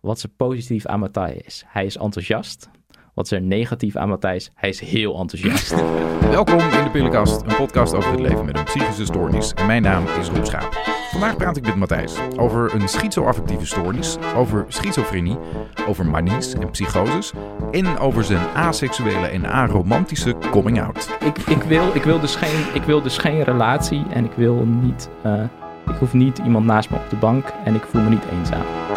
wat is er positief aan Matthijs? Hij is enthousiast. Wat is er negatief aan Matthijs? Hij is heel enthousiast. Welkom in de Pillenkast, een podcast over het leven met een psychische stoornis. En mijn naam is Rob Schaap. Vandaag praat ik met Matthijs over een schizoaffectieve stoornis, over schizofrenie, over manies en psychoses en over zijn aseksuele en aromantische coming out. ik, ik, wil, ik, wil dus geen, ik wil dus geen relatie en ik wil niet... eh, ik hoef niet iemand naast me op de bank en ik voel me niet eenzaam.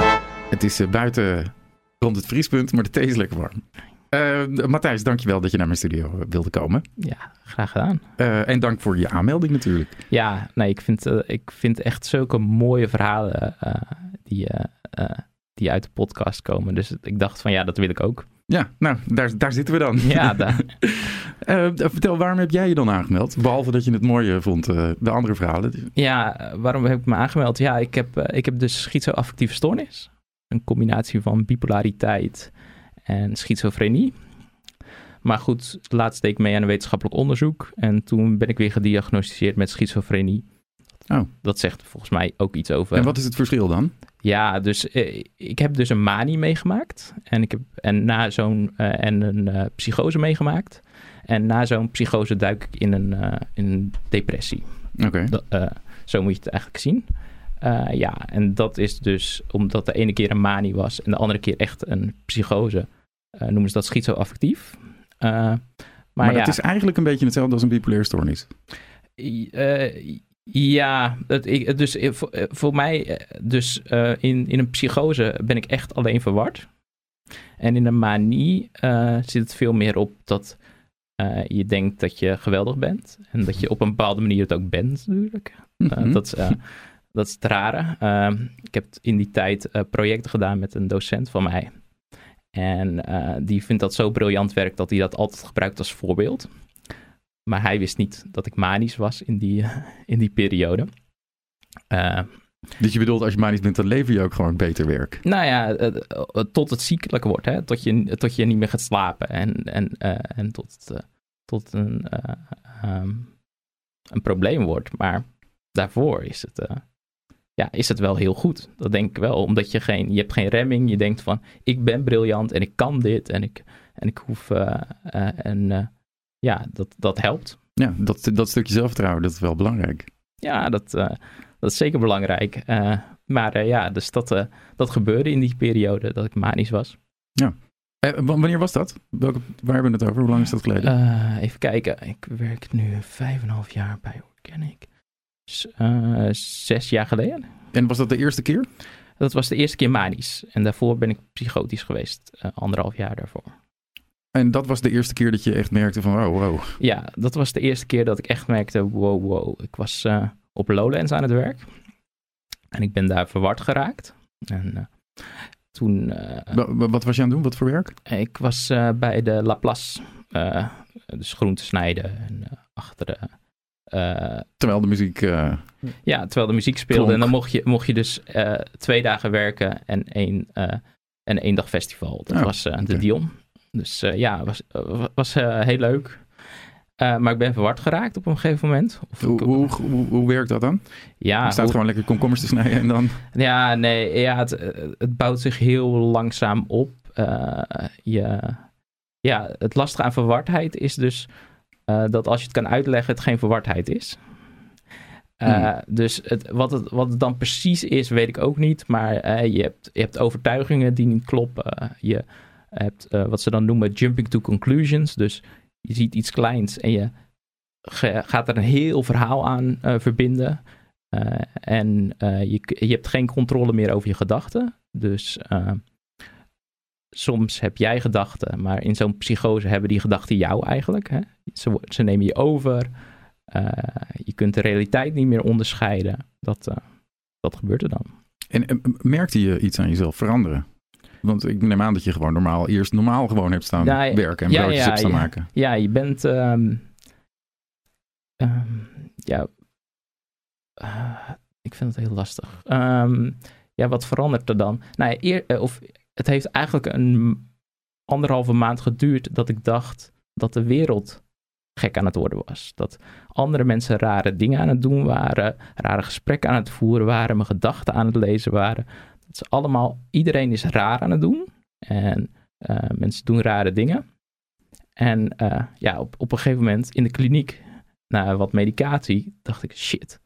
Het is eh, buiten rond het vriespunt, maar de thee is lekker warm. Eh, Matthijs, dankjewel dat je naar mijn studio eh, wilde komen. Ja, graag gedaan. En dank voor je aanmelding natuurlijk. Ja, nee, ik vind, ik vind echt zulke mooie verhalen die, die uit de podcast komen. Dus ik dacht van ja, dat wil ik ook. Ja, nou, daar, daar zitten we dan. Ja, da- Eh, vertel, waarom heb jij je dan aangemeld? Behalve dat je het mooi eh, vond, de andere verhalen. ja waarom heb ik me aangemeld? Ja, ik heb, ik heb dus schizoaffectieve stoornis. Een combinatie van bipolariteit en schizofrenie. Maar goed, laatst deed ik mee aan een wetenschappelijk onderzoek. En toen ben ik weer gediagnosticeerd met schizofrenie. Oh. Dat zegt volgens mij ook iets over... En wat is het verschil dan? Ja, dus eh, ik heb dus een manie meegemaakt. En ik heb en na zo'n eh, en een eh, psychose meegemaakt. En na zo'n psychose duik ik in een, in een depressie. Oké. Zo moet je het eigenlijk zien. Eh, ja, en dat is dus omdat de ene keer een manie was en de andere keer echt een psychose. eh, noemen ze dat schizoaffectief. Eh, maar Maar, ja, is eigenlijk een beetje hetzelfde als een bipolaire stoornis. ja, het, ik, dus voor, voor mij, dus in, in een psychose ben ik echt alleen verward. En in een manie zit het veel meer op dat je denkt dat je geweldig bent. En dat je op een bepaalde manier het ook bent, natuurlijk. Mhm. dat, dat is het rare. Eh, ik heb in die tijd eh, projecten gedaan met een docent van mij. En eh, die vindt dat zo briljant werk dat hij dat altijd gebruikt als voorbeeld. Maar hij wist niet dat ik manisch was in die, in die periode. Eh, Dus je bedoelt, als je manisch bent, dan lever je ook gewoon beter werk. nou ja, eh, eh, tot het ziekelijk wordt, hè? Tot, je, tot je niet meer gaat slapen en, en, eh, en tot, eh, tot een, eh, ehm, een probleem wordt. Maar daarvoor is het, eh, ja, is het wel heel goed. Dat denk ik wel, omdat je geen, je hebt geen remming. Je denkt van, ik ben briljant en ik kan dit en ik, en ik hoef, eh, eh, en eh, ja, dat, dat helpt. Ja, dat, dat stukje zelfvertrouwen, dat is wel belangrijk. Ja, dat, eh, dat is zeker belangrijk. Eh, maar eh, ja, dus dat, eh, dat gebeurde in die periode dat ik manisch was. Eh, w- wanneer was dat? Welke, waar hebben we het over? Hoe lang is dat geleden? Eh, even kijken, ik werk nu vijf en een half jaar bij Organic. Eh, zes jaar geleden. en was dat de eerste keer? Dat was de eerste keer manisch. En daarvoor ben ik psychotisch geweest, eh, anderhalf jaar daarvoor. En dat was de eerste keer dat je echt merkte van, oh, wow. Ja, dat was de eerste keer dat ik echt merkte, wow, wow. Ik was eh, op Lowlands aan het werk. En ik ben daar verward geraakt. En toen... Wa- wa- Wat was je aan het doen? Wat voor werk? Ik was bij de Laplace, dus groenten snijden en achter de... eh, Terwijl de muziek... eh, ja, terwijl de muziek speelde. Klonk. En dan mocht je, mocht je dus eh, twee dagen werken en één, en één dag festival. Dat Oh, was oké. de Dion. Dus ja, was, was heel leuk. Maar ik ben verward geraakt op een gegeven moment. Of hoe, hoe, hoe, hoe werkt dat dan? ja, je staat gewoon lekker komkommers te snijden en dan... Ja, nee, ja, het, het bouwt zich heel langzaam op. Je, ja, het lastige aan verwardheid is dus eh, dat als je het kan uitleggen, het geen verwardheid is. Eh, Hmm. Dus het, wat, het, wat het dan precies is, weet ik ook niet. Maar eh, je, hebt, je hebt overtuigingen die niet kloppen. je hebt wat ze dan noemen jumping to conclusions. Dus je ziet iets kleins en je ge- gaat er een heel verhaal aan verbinden. En je, je hebt geen controle meer over je gedachten. Dus soms heb jij gedachten, maar in zo'n psychose hebben die gedachten jou eigenlijk. Hè? Ze, ze nemen je over. Eh, je kunt de realiteit niet meer onderscheiden. Dat, eh, dat gebeurt er dan. En eh, merkte je iets aan jezelf veranderen? Want ik neem aan dat je gewoon normaal, eerst normaal gewoon hebt staan Ja, werken en Ja, broodjes ja, hebt staan ja. maken. Ja, je bent. ehm, ehm, ja. ik vind het heel lastig. Ehm, ja, wat verandert er dan? Nou, eer, of, het heeft eigenlijk een anderhalve maand geduurd dat ik dacht dat de wereld gek aan het worden was. Dat andere mensen rare dingen aan het doen waren, rare gesprekken aan het voeren waren, mijn gedachten aan het lezen waren. Het is allemaal, iedereen is raar aan het doen. En uh, mensen doen rare dingen. En uh, ja, op, op een gegeven moment in de kliniek, na wat medicatie, dacht ik, shit.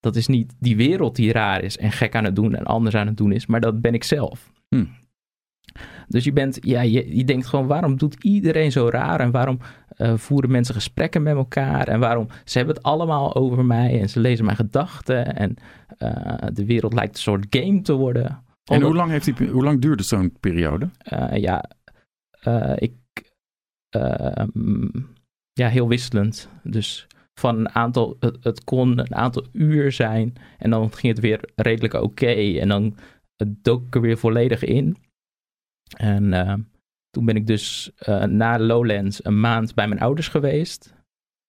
Dat is niet die wereld die raar is en gek aan het doen en anders aan het doen is, maar dat ben ik zelf. Hm. Dus je bent, ja, je, je denkt gewoon, waarom doet iedereen zo raar en waarom uh, voeren mensen gesprekken met elkaar en waarom, ze hebben het allemaal over mij en ze lezen mijn gedachten en uh, de wereld lijkt een soort game te worden. En Omdat- hoe lang, heeft die, hoe lang duurde zo'n periode? Eh, ja, eh, ik. eh, mm, ja, heel wisselend. Dus van een aantal. Het, het kon een aantal uur zijn. En dan ging het weer redelijk oké. en dan dook ik er weer volledig in. En eh, toen ben ik dus eh, na Lowlands een maand bij mijn ouders geweest.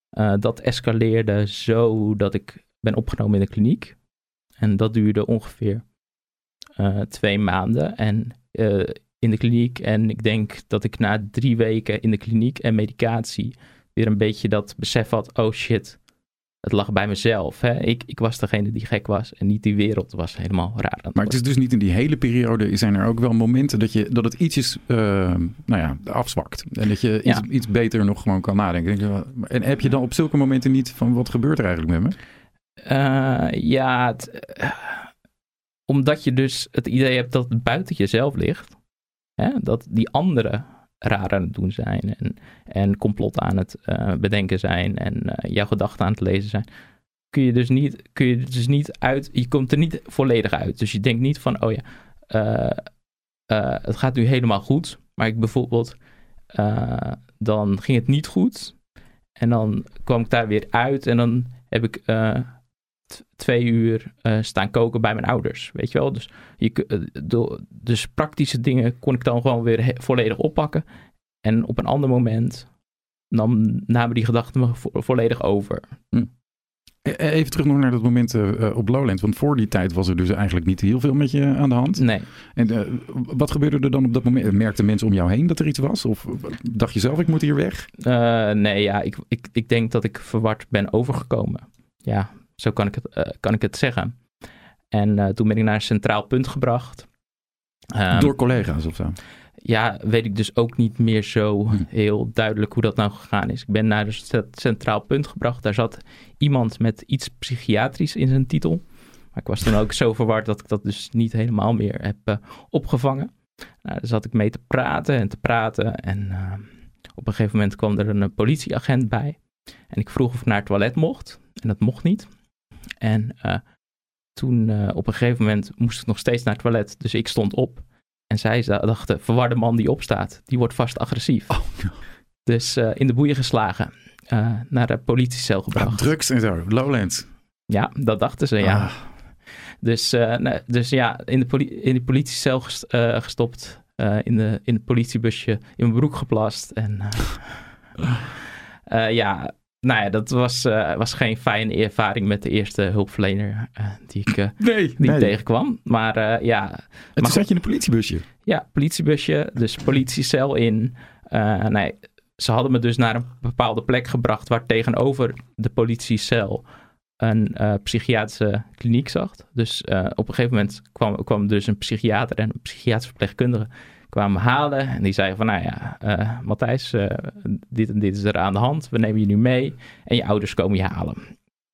Eh, dat escaleerde zo dat ik ben opgenomen in de kliniek. En dat duurde ongeveer eh, twee maanden. En in de kliniek. En ik denk dat ik na drie weken in de kliniek en medicatie weer een beetje dat besef had: oh shit, het lag bij mezelf. Hè? Ik, ik was degene die gek was en niet die wereld was helemaal raar. het Maar het is dus niet in die hele periode, zijn er ook wel momenten dat, je, dat het ietsjes uh, nou ja, afzwakt. En dat je iets, Ja. iets beter nog gewoon kan nadenken. En heb je dan op zulke momenten niet van wat gebeurt er eigenlijk met me? Eh, ja, het, eh, omdat je dus het idee hebt dat het buiten jezelf ligt. Hè? Dat die anderen raar aan het doen zijn en, en complot aan het eh, bedenken zijn en eh, jouw gedachten aan het lezen zijn. Kun je dus niet, kun je dus niet uit, je komt er niet volledig uit. Dus je denkt niet van, oh ja, eh, het gaat nu helemaal goed. Maar ik bijvoorbeeld, dan ging het niet goed. En dan kwam ik daar weer uit en dan heb ik twee uur eh, staan koken bij mijn ouders. Weet je wel? Dus, je, eh, dus praktische dingen kon ik dan gewoon weer he- volledig oppakken. En op een ander moment nam, namen die gedachten me vo- volledig over. E- Even terug nog naar dat moment eh, op Lowland. Want voor die tijd was er dus eigenlijk niet heel veel met je aan de hand. Nee. En wat gebeurde er dan op dat moment? Merkten mensen om jou heen dat er iets was? Of dacht je zelf, ik moet hier weg? Nee, ja, ik, ik, ik denk dat ik verward ben overgekomen. Ja, zo kan ik het, eh, kan ik het zeggen. En eh, toen ben ik naar een centraal punt gebracht. Ehm, Door collega's of zo? ja, weet ik dus ook niet meer zo Hm. heel duidelijk hoe dat nou gegaan is. Ik ben naar een ce- centraal punt gebracht. Daar zat iemand met iets psychiatrisch in zijn titel. Maar ik was toen ook zo verward dat ik dat dus niet helemaal meer heb eh, opgevangen. Nou, daar zat ik mee te praten en te praten. En op een gegeven moment kwam er een politieagent bij. En ik vroeg of ik naar het toilet mocht. En dat mocht niet. En eh, toen eh, op een gegeven moment moest ik nog steeds naar het toilet. Dus ik stond op. En zij dachten, verwarde man die opstaat, die wordt vast agressief. Oh, Dus eh, in de boeien geslagen, naar de politiecel gebracht. drugs en zo, Lowlands. Ja, dat dachten ze, ja. Ah. Dus, nee, dus ja, in de, poli- in de politiecel ges- gestopt, in, de, in het politiebusje, in mijn broek geplast. En eh, ja, nou ja, dat was, eh, was geen fijne ervaring met de eerste hulpverlener eh, die ik, eh, Nee, die nee. tegenkwam. Maar eh, ja, En toen Maar zat je in een politiebusje. Ja, politiebusje, dus politiecel in. Eh, nee, ze hadden me dus naar een bepaalde plek gebracht waar tegenover de politiecel een eh, psychiatrische kliniek zat. Dus eh, op een gegeven moment kwam, kwam dus een psychiater en een psychiatrische verpleegkundige kwamen me halen. En die zeiden van, nou ja, eh, Matthijs, eh, dit en dit is er aan de hand. We nemen je nu mee en je ouders komen je halen.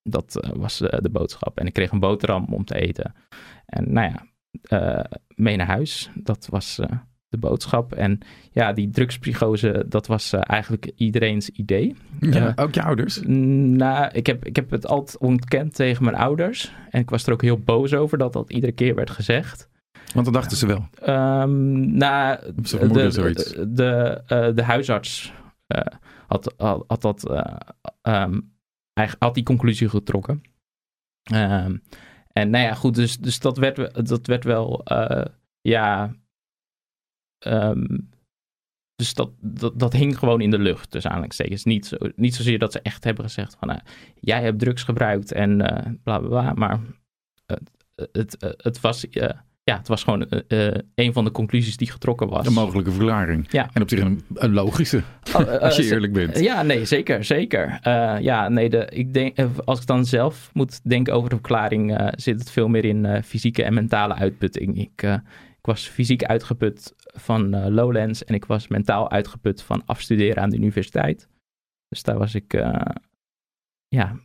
Dat eh, was de boodschap. En ik kreeg een boterham om te eten. En nou ja, mee naar huis. Dat was de boodschap. En ja, die drugspsychose, dat was eigenlijk iedereen's idee. Ja, ook je ouders. Nou, ik heb, ik heb het altijd ontkend tegen mijn ouders. En ik was er ook heel boos over dat dat iedere keer werd gezegd. Want dat dachten ze wel. Ehm nou, de, zoiets. de, de, eh, de huisarts eh, had, had, had dat, eigenlijk had die conclusie getrokken. Ehm, en nou ja, goed, dus, dus dat, werd, we- dat werd wel, ja, dus dat, dat, dat hing gewoon in de lucht, dus aanhalingstekens. Niet, zo, niet zozeer dat ze echt hebben gezegd van, jij hebt drugs gebruikt en bla bla bla, maar het, het, het was, ja, het was gewoon eh, eh, een van de conclusies die getrokken was. Een mogelijke verklaring. Ja. En op zich een, een logische, Oh, eh, als je eerlijk bent. Ja, nee, zeker, zeker. Ja, nee, de, ik denk, als ik dan zelf moet denken over de verklaring, zit het veel meer in fysieke en mentale uitputting. Ik, ik was fysiek uitgeput van Lowlands en ik was mentaal uitgeput van afstuderen aan de universiteit. Dus daar was ik, ja,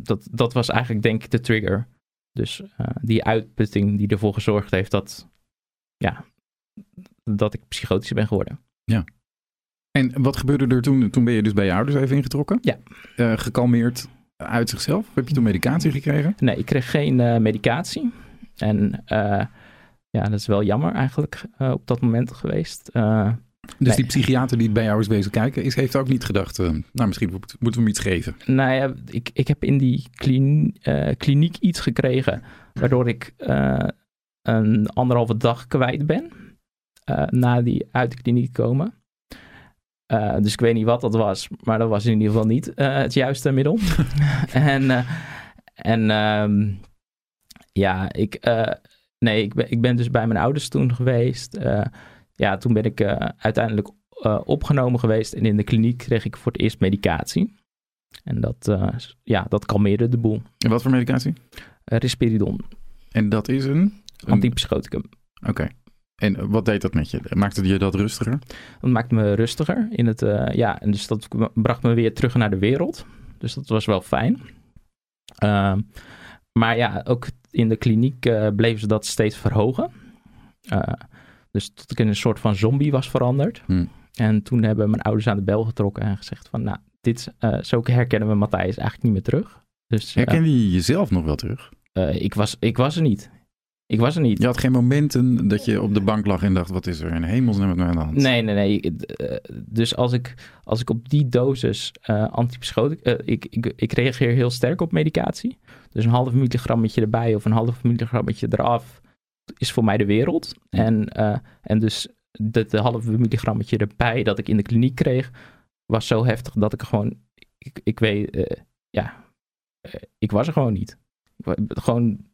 dat, dat was eigenlijk denk ik de trigger. Dus eh, die uitputting die ervoor gezorgd heeft dat, ja, dat ik psychotisch ben geworden. En wat gebeurde er toen? Toen ben je dus bij je ouders even ingetrokken? Ja. Eh, gekalmeerd uit zichzelf? Heb je toen medicatie gekregen? Nee, ik kreeg geen eh, medicatie. En ja, dat is wel jammer eigenlijk op dat moment geweest. Dus Nee. die psychiater die bij jou is bezig kijken, is, heeft ook niet gedacht, eh, nou misschien moet- moeten we hem iets geven. nou ja, ik, ik heb in die eh, kliniek iets gekregen waardoor ik eh, een anderhalve dag kwijt ben na die uit de kliniek komen. Dus ik weet niet wat dat was, maar dat was in ieder geval niet het juiste middel. en en ehm, ja, ik, nee, ik, ben, ik ben dus bij mijn ouders toen geweest. Ja, toen ben ik eh, uiteindelijk eh, opgenomen geweest en in de kliniek kreeg ik voor het eerst medicatie. En dat, eh, ja, dat kalmeerde de boel. En wat voor medicatie? Risperidon, En dat is een... een- antipsychoticum. Oké. En wat deed dat met je? Maakte je dat rustiger? Dat maakte me rustiger. In het, ja, en dus dat bracht me weer terug naar de wereld. Dus dat was wel fijn. Ehm, maar ja, ook in de kliniek bleven ze dat steeds verhogen. Dus tot ik in een soort van zombie was veranderd. Hmm. En toen hebben mijn ouders aan de bel getrokken en gezegd van... Nou, dit, eh, zo herkennen we Matthijs eigenlijk niet meer terug. Dus eh, je jezelf nog wel terug? eh, ik, was, ik was er niet. Ik was er niet. Je had geen momenten dat je op de bank lag en dacht, wat is er in hemelsnaam met mij aan de hand? Nee, nee, nee. Dus als ik, als ik op die dosis antipsychotica... ik, ik, ik reageer heel sterk op medicatie. Dus een half milligrammetje erbij of een half milligrammetje eraf is voor mij de wereld. En, eh, en dus de halve milligrammetje erbij dat ik in de kliniek kreeg... was zo heftig dat ik gewoon... Ik, ik weet... eh, ja, eh, ik was er gewoon niet. Gewoon...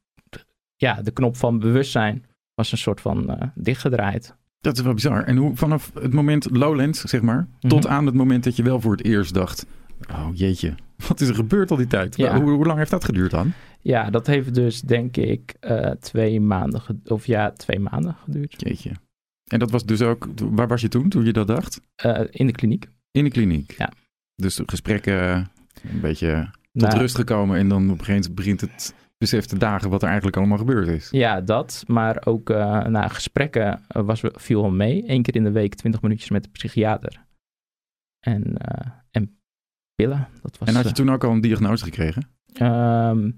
Ja, de knop van bewustzijn was een soort van dichtgedraaid. Dat is wel bizar. En hoe vanaf het moment Lowlands, zeg maar, tot Mhm. aan het moment dat je wel voor het eerst dacht, oh jeetje, wat is er gebeurd al die tijd? Ja. Hoe, hoe lang heeft dat geduurd dan? Ja, dat heeft dus denk ik eh, twee maanden, of ja, twee maanden geduurd. Jeetje. En dat was dus ook, waar was je toen, toen je dat dacht? Eh, in de kliniek. In de kliniek. Ja. Dus gesprekken een beetje tot Nou, rust gekomen en dan op een gegeven moment begint het besef te dagen wat er eigenlijk allemaal gebeurd is. Ja, dat. Maar ook eh na gesprekken was, viel wel mee. Eén keer in de week 20 minuutjes met de psychiater. En, eh, en pillen. Dat was, En had je eh, toen ook al een diagnose gekregen? ehm,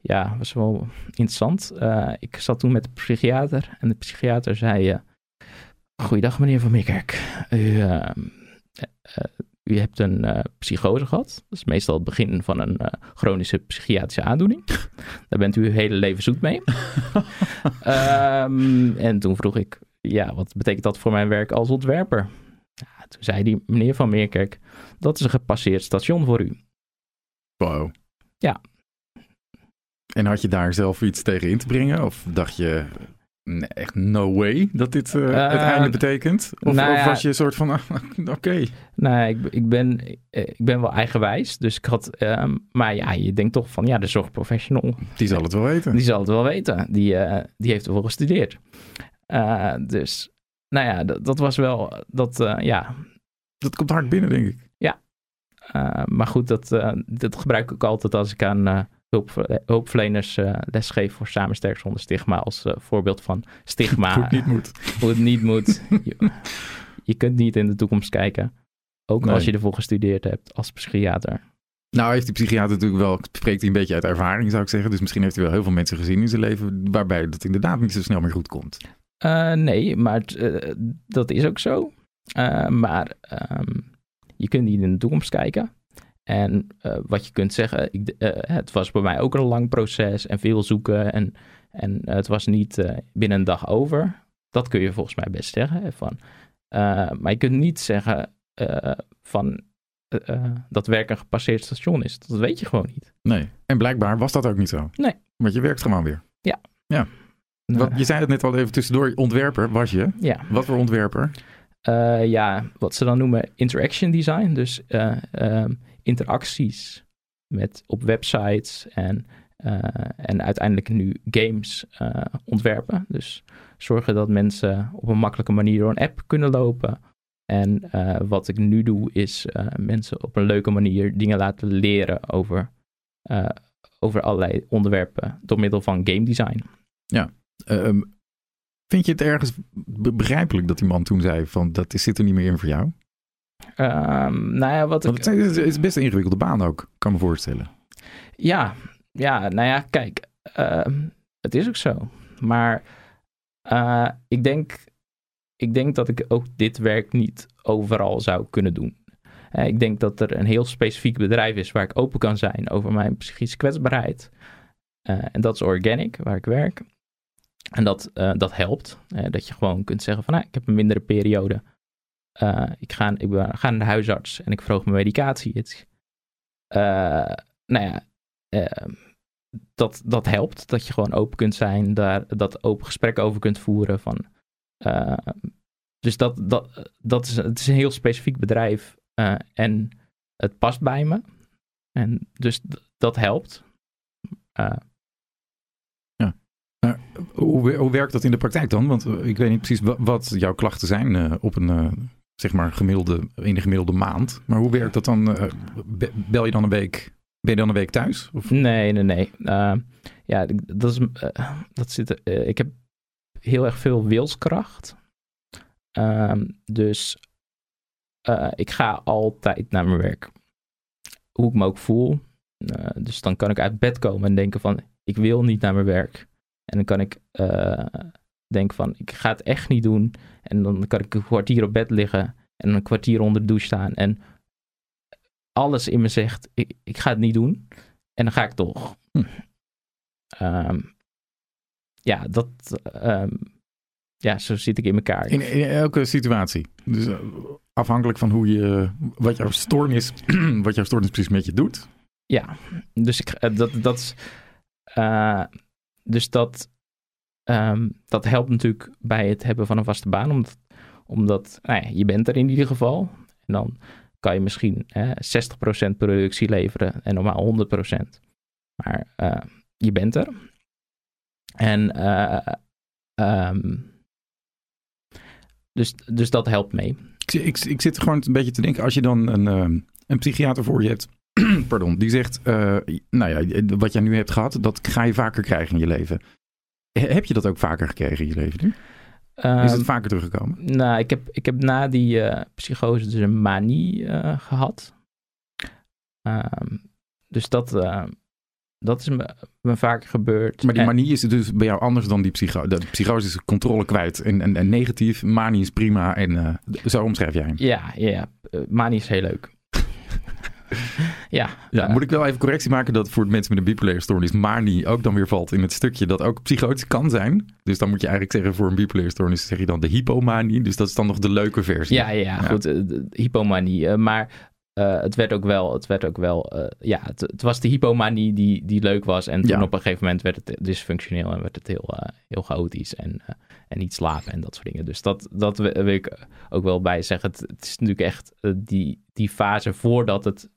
ja, was wel interessant. Eh, ik zat toen met de psychiater. En de psychiater zei... eh Goeiedag meneer Van Mikkerk. U, ehm, eh, u hebt een psychose gehad. Dat is meestal het begin van een chronische psychiatrische aandoening. Daar bent u uw hele leven zoet mee. Ehm, en toen vroeg ik, ja, wat betekent dat voor mijn werk als ontwerper? Ja, toen zei hij, meneer Van Meerkerk, dat is een gepasseerd station voor u. Wow. Ja. En had je daar zelf iets tegen in te brengen? Of dacht je, nee, echt no way dat dit eh, het Eh, einde betekent? Of, nou of ja. was je een soort van, ah, oké. Nou, ik, ik, ben, eh, ik ben wel eigenwijs, dus ik had, ehm, maar ja, je denkt toch van, ja, de zorgprofessional, Die zal het wel weten. die zal het wel weten. Die, eh, die heeft ervoor gestudeerd. Eh, dus, nou ja, dat, dat was wel, dat, eh, ja, Dat komt hard binnen, denk ik. Uh, maar goed, dat, uh, dat gebruik ik altijd als ik aan hulp, hulpverleners uh, lesgeef voor Samensterk zonder stigma als uh, voorbeeld van stigma. Hoe het niet moet. Hoe het niet moet. je, je, kunt niet in de toekomst kijken. Ook nee. als je ervoor gestudeerd hebt als psychiater. Nou heeft die psychiater natuurlijk wel, spreekt hij een beetje uit ervaring zou ik zeggen. Dus misschien heeft hij wel heel veel mensen gezien in zijn leven waarbij dat inderdaad niet zo snel meer goed komt. Uh, nee, maar dat is ook zo. Maar um, je kunt niet in de toekomst kijken. En uh, wat je kunt zeggen, ik, uh, het was bij mij ook een lang proces en veel zoeken. En, en het was niet uh, binnen een dag over. Dat kun je volgens mij best zeggen. Van, maar je kunt niet zeggen van dat werk een gepasseerd station is. Dat weet je gewoon niet. Nee, en blijkbaar was dat ook niet zo. Nee. Want je werkt gewoon weer. Ja. Ja. Wat, je zei het net al even tussendoor, ontwerper was je. Ja. Wat voor ontwerper? Uh, ja, wat ze dan noemen interaction design. Dus uh, um, interacties met, op websites en, uh, en uiteindelijk nu games ontwerpen. Dus zorgen dat mensen op een makkelijke manier door een app kunnen lopen. En wat ik nu doe is mensen op een leuke manier dingen laten leren over, over allerlei onderwerpen door middel van game design. Ja, um, Vind je het ergens begrijpelijk dat die man toen zei van dat zit er niet meer in voor jou? Um, nou ja, wat Want het is best een ingewikkelde baan ook, kan me voorstellen. Ja, ja nou ja, kijk, uh, het is ook zo. Maar uh, ik, denk, ik denk dat ik ook dit werk niet overal zou kunnen doen. Uh, ik denk dat er een heel specifiek bedrijf is waar ik open kan zijn over mijn psychische kwetsbaarheid. Eh, en dat is Organic, waar ik werk. En dat, uh, dat helpt. Uh, dat je gewoon kunt zeggen van, nou, ik heb een mindere periode. Uh, ik, ga, ik ga naar de huisarts en ik verhoog mijn medicatie. Het, nou ja, dat, dat helpt. Dat je gewoon open kunt zijn. Daar dat open gesprek over kunt voeren. Van, dus dat, dat, dat is, het is een heel specifiek bedrijf. en het past bij me. En dus dat helpt. Hoe, hoe, werkt dat in de praktijk dan? Want eh, ik weet niet precies wat, jouw klachten zijn uh, op een, uh, zeg maar, gemiddelde, in de gemiddelde maand. Maar hoe werkt dat dan? Bel je dan een week, ben je dan een week thuis? Of? Nee, nee, nee. ja, dat is, dat zit, ik heb heel erg veel wilskracht. Ehm, dus ik ga altijd naar mijn werk. Hoe ik me ook voel. dus dan kan ik uit bed komen en denken van, ik wil niet naar mijn werk. En dan kan ik uh, denken van, ik ga het echt niet doen. En dan kan ik een kwartier op bed liggen en een kwartier onder de douche staan. En alles in me zegt, ik, ik ga het niet doen. En dan ga ik toch. Hm. Um, ja, dat... Um, ja, zo zit ik in elkaar. In, in elke situatie. Dus uh, afhankelijk van hoe je, wat jouw stoornis, wat jouw stoornis precies met je doet. Ja, dus ik, uh, dat, dat uh, dus dat, um, dat helpt natuurlijk bij het hebben van een vaste baan. Omdat, omdat nou ja, je bent er in ieder geval. En dan kan je misschien hè, 60% productie leveren en normaal 100%. Maar uh, je bent er. En uh, um, dus, dus dat helpt mee. Ik, ik, ik zit gewoon een beetje te denken, als je dan een, een psychiater voor je hebt pardon, die zegt, uh, nou ja, wat jij nu hebt gehad, dat ga je vaker krijgen in je leven. Heb je dat ook vaker gekregen in je leven nu? Um, is het vaker teruggekomen? Nou, ik heb, ik heb na die uh, psychose dus een manie uh, gehad. Um, dus dat, dat is me, me vaker gebeurd. Maar die manie is dus bij jou anders dan die psychose. De psychose is controle kwijt en, en, en negatief. Manie is prima en zo omschrijf jij hem. Ja, ja, ja. manie is heel leuk. ja, ja, moet ik wel even correctie maken dat voor mensen met een bipolaire stoornis manie ook dan weer valt in het stukje dat ook psychotisch kan zijn. Dus dan moet je eigenlijk zeggen voor een bipolaire stoornis zeg je dan de hypomanie. Dus dat is dan nog de leuke versie. Ja, ja, ja. goed. De hypomanie. Uh, maar uh, het werd ook wel, het werd ook wel, uh, ja, het, het, was de hypomanie die, die leuk was. En toen ja. op een gegeven moment werd het dysfunctioneel en werd het heel, heel chaotisch en, en niet slapen en dat soort dingen. Dus dat, dat wil ik ook wel bij zeggen. Het, het is natuurlijk echt die, die fase voordat het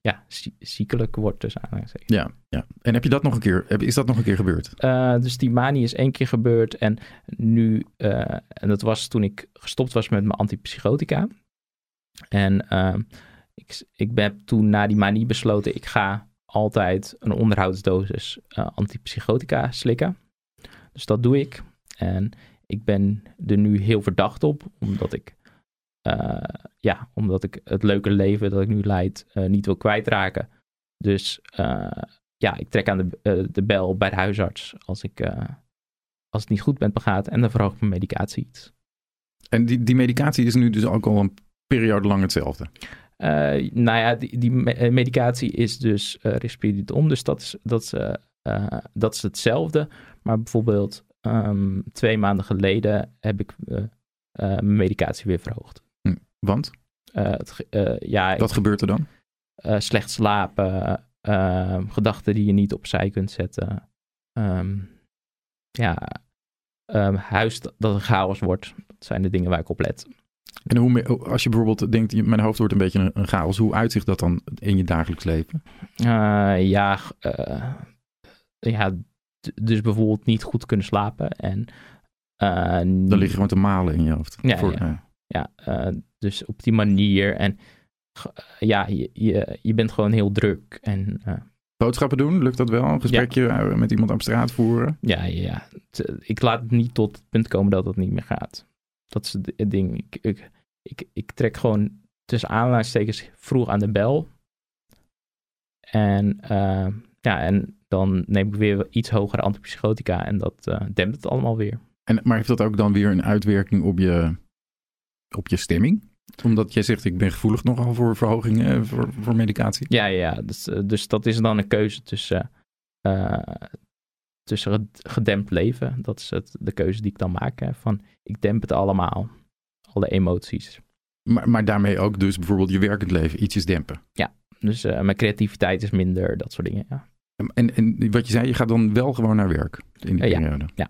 ja, ziekelijk wordt tussen aanhalingstekens. Ja, ja, en heb je dat nog een keer, is dat nog een keer gebeurd? Uh, dus die manie is één keer gebeurd en nu, uh, en dat was toen ik gestopt was met mijn antipsychotica. En ik, ik ben toen na die manie besloten, ik ga altijd een onderhoudsdosis antipsychotica slikken. Dus dat doe ik. En ik ben er nu heel verdacht op, omdat ik ja, omdat ik het leuke leven dat ik nu leid uh, niet wil kwijtraken. Dus uh, ja, ik trek aan de, de bel bij de huisarts als, ik, als het niet goed met me gaat. En dan verhoog ik mijn medicatie iets. En die, die medicatie is nu dus ook al een periode lang hetzelfde? nou ja, die, die medicatie is dus uh, dus dat is, dat, is, dat is hetzelfde. Maar bijvoorbeeld um, twee maanden geleden heb ik mijn medicatie weer verhoogd. Want? Het, uh, ja, Wat gebeurt er dan? Uh, slecht slapen, ehm, gedachten die je niet opzij kunt zetten. Um, ja, ehm, huis dat het chaos wordt. Dat zijn de dingen waar ik op let. En hoe, als je bijvoorbeeld denkt, mijn hoofd wordt een beetje een, een chaos. Hoe uitzicht dat dan in je dagelijks leven? Eh, ja, eh, ja, dus bijvoorbeeld niet goed kunnen slapen. En, eh, Dan lig je gewoon te malen in je hoofd. Ja, Voor- ja. ja, eh, dus op die manier. En g- ja, je, je, je bent gewoon heel druk. En eh, Boodschappen doen, lukt dat wel? Een gesprekje eh, met iemand op straat voeren? ja, ja ik laat het niet tot het punt komen dat het niet meer gaat. Dat is het ding. Ik, ik, ik, ik trek gewoon tussen aanhalingstekens vroeg aan de bel. En, eh, ja, en dan neem ik weer iets hogere antipsychotica en dat eh, dempt het allemaal weer. En, maar heeft dat ook dan weer een uitwerking op je, op je stemming? Omdat jij zegt, ik ben gevoelig nogal voor verhogingen, eh, voor, voor medicatie. Ja, ja, ja. Dus, eh, dus dat is dan een keuze tussen, eh, tussen ged- gedempt leven. Dat is het, de keuze die ik dan maak. Hè, van ik demp het allemaal, alle emoties. Maar, maar daarmee ook dus bijvoorbeeld je werkend leven ietsjes dempen. Dus eh, mijn creativiteit is minder, dat soort dingen. Ja. En, en wat je zei, je gaat dan wel gewoon naar werk in die Eh, ja, periode. ja.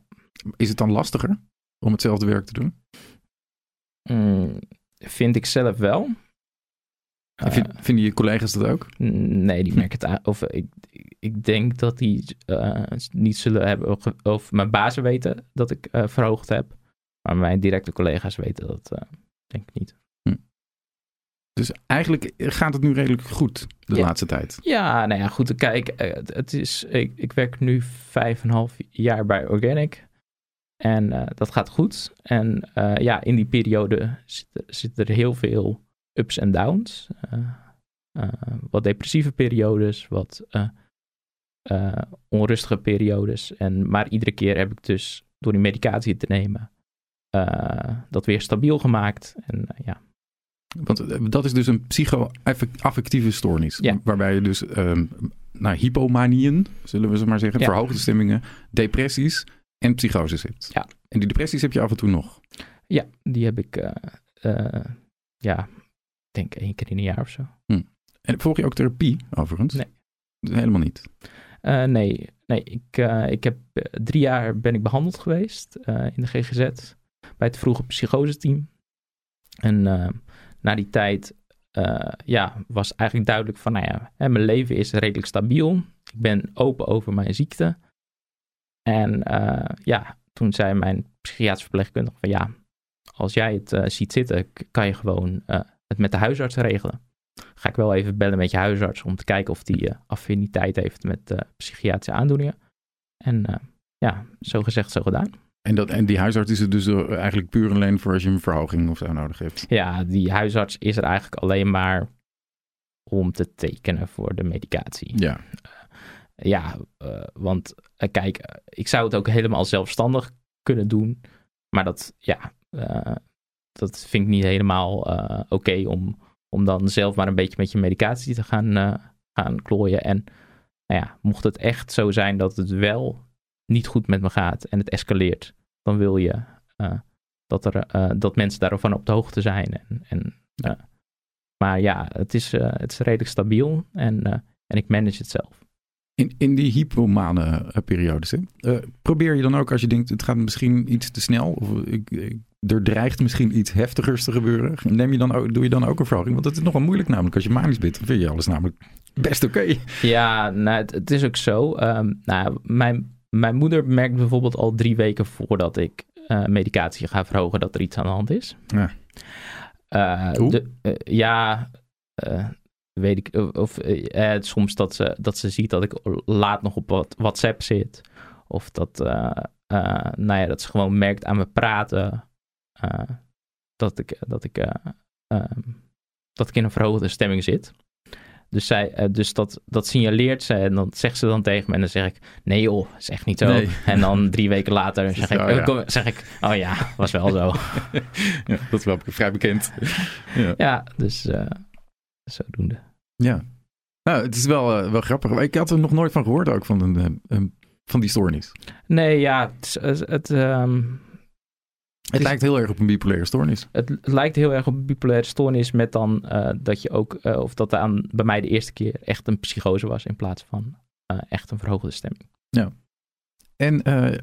Is het dan lastiger om hetzelfde werk te doen? Mm, vind ik zelf wel. Vind- Eh, vinden je collega's dat ook? nee, die merken het aan. Of eh, ik, ik- denk dat die eh, niet zullen hebben. Of, of mijn bazen weten dat ik verhoogd heb. Maar mijn directe collega's weten dat denk ik niet. Dus eigenlijk gaat het nu redelijk goed de Ja. laatste tijd. Ja, nou ja, goed. Kijk, het, is, ik, ik werk nu vijf en een half jaar bij Organic. En eh, dat gaat goed. En eh, ja, in die periode zitten zitten er heel veel ups en downs. Eh, wat depressieve periodes, wat onrustige periodes. En, maar iedere keer heb ik dus door die medicatie te nemen dat weer stabiel gemaakt. En ja, Want dat is dus een psycho-affectieve stoornis. Waarbij je dus ehm nou, hypomanieën, zullen we ze maar zeggen, verhoogde stemmingen, depressies en psychoses hebt. Ja. En die depressies heb je af en toe nog. ja die heb ik, eh, eh, ja, denk één keer in een jaar of zo. En volg je ook therapie, overigens? Nee. Helemaal niet. Eh, nee, nee ik, ik heb drie jaar ben ik behandeld geweest in de GGZ bij het vroege psychoseteam. En na die tijd ja, was eigenlijk duidelijk van, nou ja, hè, mijn leven is redelijk stabiel. Ik ben open over mijn ziekte. En eh, ja, toen zei mijn psychiatrisch verpleegkundige van ja, als jij het eh, ziet zitten, kan je gewoon eh, het met de huisarts regelen. Ga ik wel even bellen met je huisarts om te kijken of die affiniteit heeft met psychiatrische aandoeningen. En ja, zo gezegd, zo gedaan. En, dat, en die huisarts is er dus eigenlijk puur alleen voor als je een verhoging of zo nodig hebt. Ja, die huisarts is er eigenlijk alleen maar om te tekenen voor de medicatie. Ja. Ja, eh, want eh, kijk, eh, ik zou het ook helemaal zelfstandig kunnen doen. Maar dat, ja, dat vind ik niet helemaal oké om, om dan zelf maar een beetje met je medicatie te gaan, gaan klooien. En nou ja, mocht het echt zo zijn dat het wel niet goed met me gaat en het escaleert, dan wil je dat, er, dat mensen daarvan op de hoogte zijn. En, en, eh, maar ja, het is, het is redelijk stabiel en, en ik manage het zelf. In, in die hypomane eh, periodes, hè, eh, probeer je dan ook als je denkt het gaat misschien iets te snel of ik, ik- er dreigt misschien iets heftigers te gebeuren, neem je dan ook, doe je dan ook een verhoging? Want dat is nogal moeilijk namelijk als je manisch bent, dan vind je alles namelijk best oké. Ja, nou, het, het is ook zo. Ehm, nou, mijn, mijn moeder merkt bijvoorbeeld al drie weken voordat ik eh, medicatie ga verhogen dat er iets aan de hand is. Ja. De- eh, ja, weet ik. Of, eh, eh, soms dat ze, dat ze ziet dat ik laat nog op wat WhatsApp zit. Of dat, eh, nou ja, dat ze gewoon merkt aan me praten dat ik, dat ik, eh, ehm, dat ik in een verhoogde stemming zit. Dus, zij, dus dat, dat signaleert ze en dan zegt ze dan tegen me en dan zeg ik, nee joh, is echt niet zo. Nee. En dan drie weken later zeg ik, Oh, ja. kom- zeg ik, oh ja, was wel zo. ja, dat is wel vrij bekend. Ja. ja, dus zodoende. Ja. Nou, het is wel, eh, wel grappig. Ik had er nog nooit van gehoord ook van, een, eh, een- van die stoornis. Nee, ja, het, het, het, ehm, Het lijkt heel erg op een bipolaire stoornis. het, lijkt heel erg op een bipolaire stoornis met dan eh, dat je ook, of dat aan bij mij de eerste keer echt een psychose was in plaats van echt een verhoogde stemming. En eh,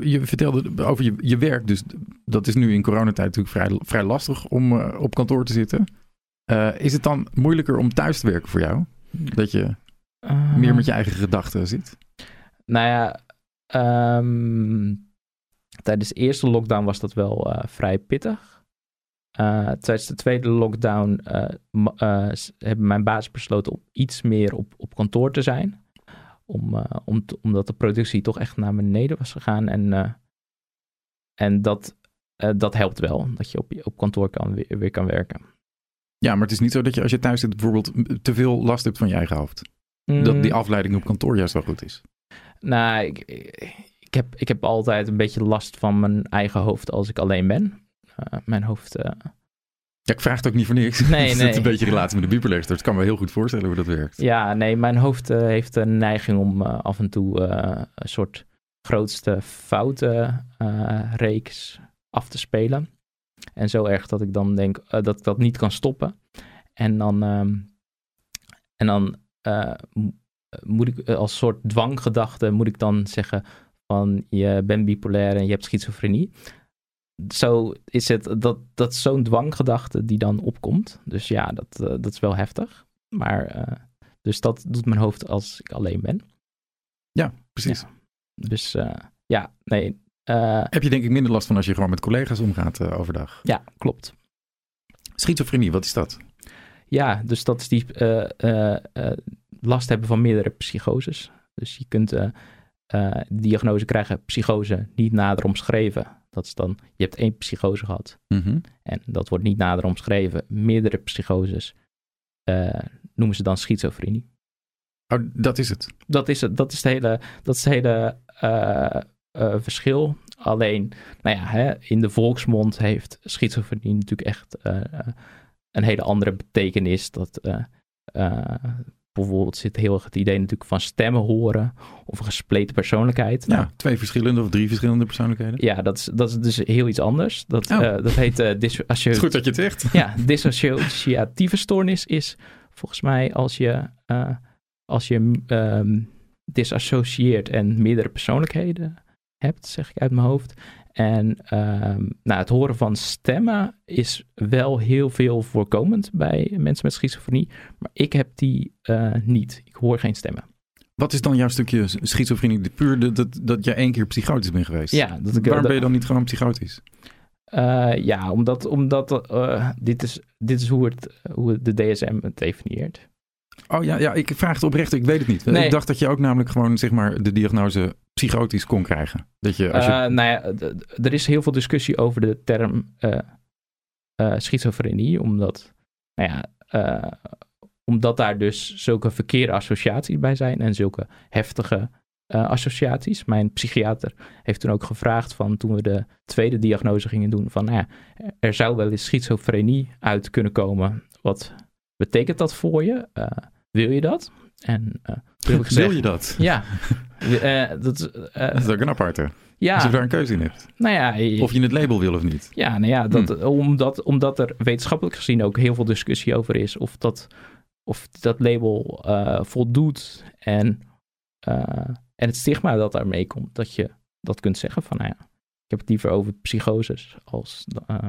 je, vertelde over je, je werk, dus dat is nu in coronatijd natuurlijk vrij, vrij lastig om op kantoor te zitten. Eh, is het dan moeilijker om thuis te werken voor jou? Dat je meer met je eigen gedachten zit? Nou ja, ehm, tijdens de eerste lockdown was dat wel eh, vrij pittig. Eh, tijdens de tweede lockdown hebben mijn baas besloten om iets meer op, op kantoor te zijn. Om, om omdat de productie toch echt naar beneden was gegaan. En, en dat, dat helpt wel, dat je op, op kantoor kan, weer kan werken. Ja, maar het is niet zo dat je als je thuis zit bijvoorbeeld te veel last hebt van je eigen hoofd. Dat Mm. die afleiding op kantoor juist wel goed is. Nou, ik, ik, heb, ik heb altijd een beetje last van mijn eigen hoofd als ik alleen ben. Eh, mijn hoofd. eh, Ja, ik vraag het ook niet voor niks. Nee, het nee. een beetje relatie met de bipolaire. Ik kan me heel goed voorstellen hoe dat werkt. ja, nee, mijn hoofd eh, heeft een neiging om af en toe een soort grootste fouten eh, reeks af te spelen. En zo erg dat ik dan denk eh, dat ik dat niet kan stoppen. En dan, ehm, en dan eh, mo- moet ik eh, als soort dwanggedachte moet ik dan zeggen van je bent bipolair en je hebt schizofrenie. Zo is het, dat, dat is zo'n dwanggedachte die dan opkomt. Dus ja, dat, eh, dat is wel heftig. Maar, eh, dus dat doet mijn hoofd als ik alleen ben. Precies. Ja. Dus eh, ja, nee. Eh, Heb je denk ik minder last van als je gewoon met collega's omgaat eh, overdag. ja, klopt. Schizofrenie, wat is dat? Ja, dus dat is die eh, last hebben van meerdere psychoses. Dus je kunt diagnose krijgen, psychose niet nader omschreven. Dat is dan, je hebt één psychose gehad Mhm. en dat wordt niet nader omschreven. Meerdere psychoses noemen ze dan schizofrenie. Oh, dat is het. Dat is het, dat is het hele, dat is het hele eh, verschil. Alleen, nou ja, hè, in de volksmond heeft schizofrenie natuurlijk echt eh, eh, een hele andere betekenis. Dat bijvoorbeeld zit heel erg het idee natuurlijk van stemmen horen of een gespleten persoonlijkheid. Nou, Ja, twee verschillende of drie verschillende persoonlijkheden. ja, dat is, dat is dus heel iets anders. Dat, Oh. dat heet is goed dat je het zegt. ja, dissociatieve stoornis is volgens mij als je, als je ehm, disassocieert en meerdere persoonlijkheden hebt, zeg ik uit mijn hoofd. En ehm, nou, het horen van stemmen is wel heel veel voorkomend bij mensen met schizofrenie, maar ik heb die eh, niet. Ik hoor geen stemmen. Wat is dan jouw stukje schizofrenie? De- Puur de- dat, dat je één keer psychotisch bent geweest. Ja, dat ik, Waarom dat- ben je dan niet gewoon psychotisch? Eh, ja, omdat, omdat eh, dit, is, dit is hoe, het, hoe de DSM het definieert. Oh ja, ja, ik vraag het oprecht. Ik weet het niet. Nee. Ik dacht dat je ook namelijk gewoon zeg maar de diagnose psychotisch kon krijgen. Dat je als je... Eh, nou ja, er is heel veel discussie over de term eh, eh, schizofrenie, omdat, nou ja, omdat daar dus zulke verkeerde associaties bij zijn en zulke heftige associaties. Mijn psychiater heeft toen ook gevraagd van toen we de tweede diagnose gingen doen van, nou ja, er zou wel eens schizofrenie uit kunnen komen. Wat betekent dat voor je? Eh, wil je dat? En eh, toen heb ik gezegd, Wil je dat? ja, eh, dat, eh, Dat is ook een aparte. Als ja, je daar een keuze in hebt. nou ja, je- Of je het label wil of niet. ja, nou ja, dat, omdat, omdat er wetenschappelijk gezien ook heel veel discussie over is of dat, of dat label eh, voldoet en, eh, en het stigma dat daarmee komt, dat je dat kunt zeggen van, nou ja, ik heb het liever over psychoses als eh,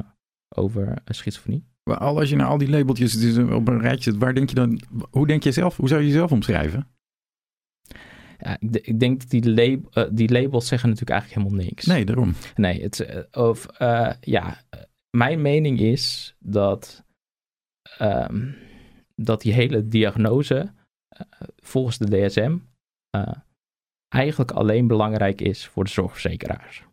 over eh, schizofrenie. Al als je naar al die labeltjes dus op een rijtje waar denk je dan, hoe denk je zelf, hoe zou je jezelf omschrijven? Ja, ik, de- ik denk dat die, lab, eh, die labels zeggen natuurlijk eigenlijk helemaal niks. Nee, daarom. Nee, het, eh, of, eh, ja, eh, mijn mening is dat, ehm, dat die hele diagnose eh, volgens de DSM eh, eigenlijk alleen belangrijk is voor de zorgverzekeraars.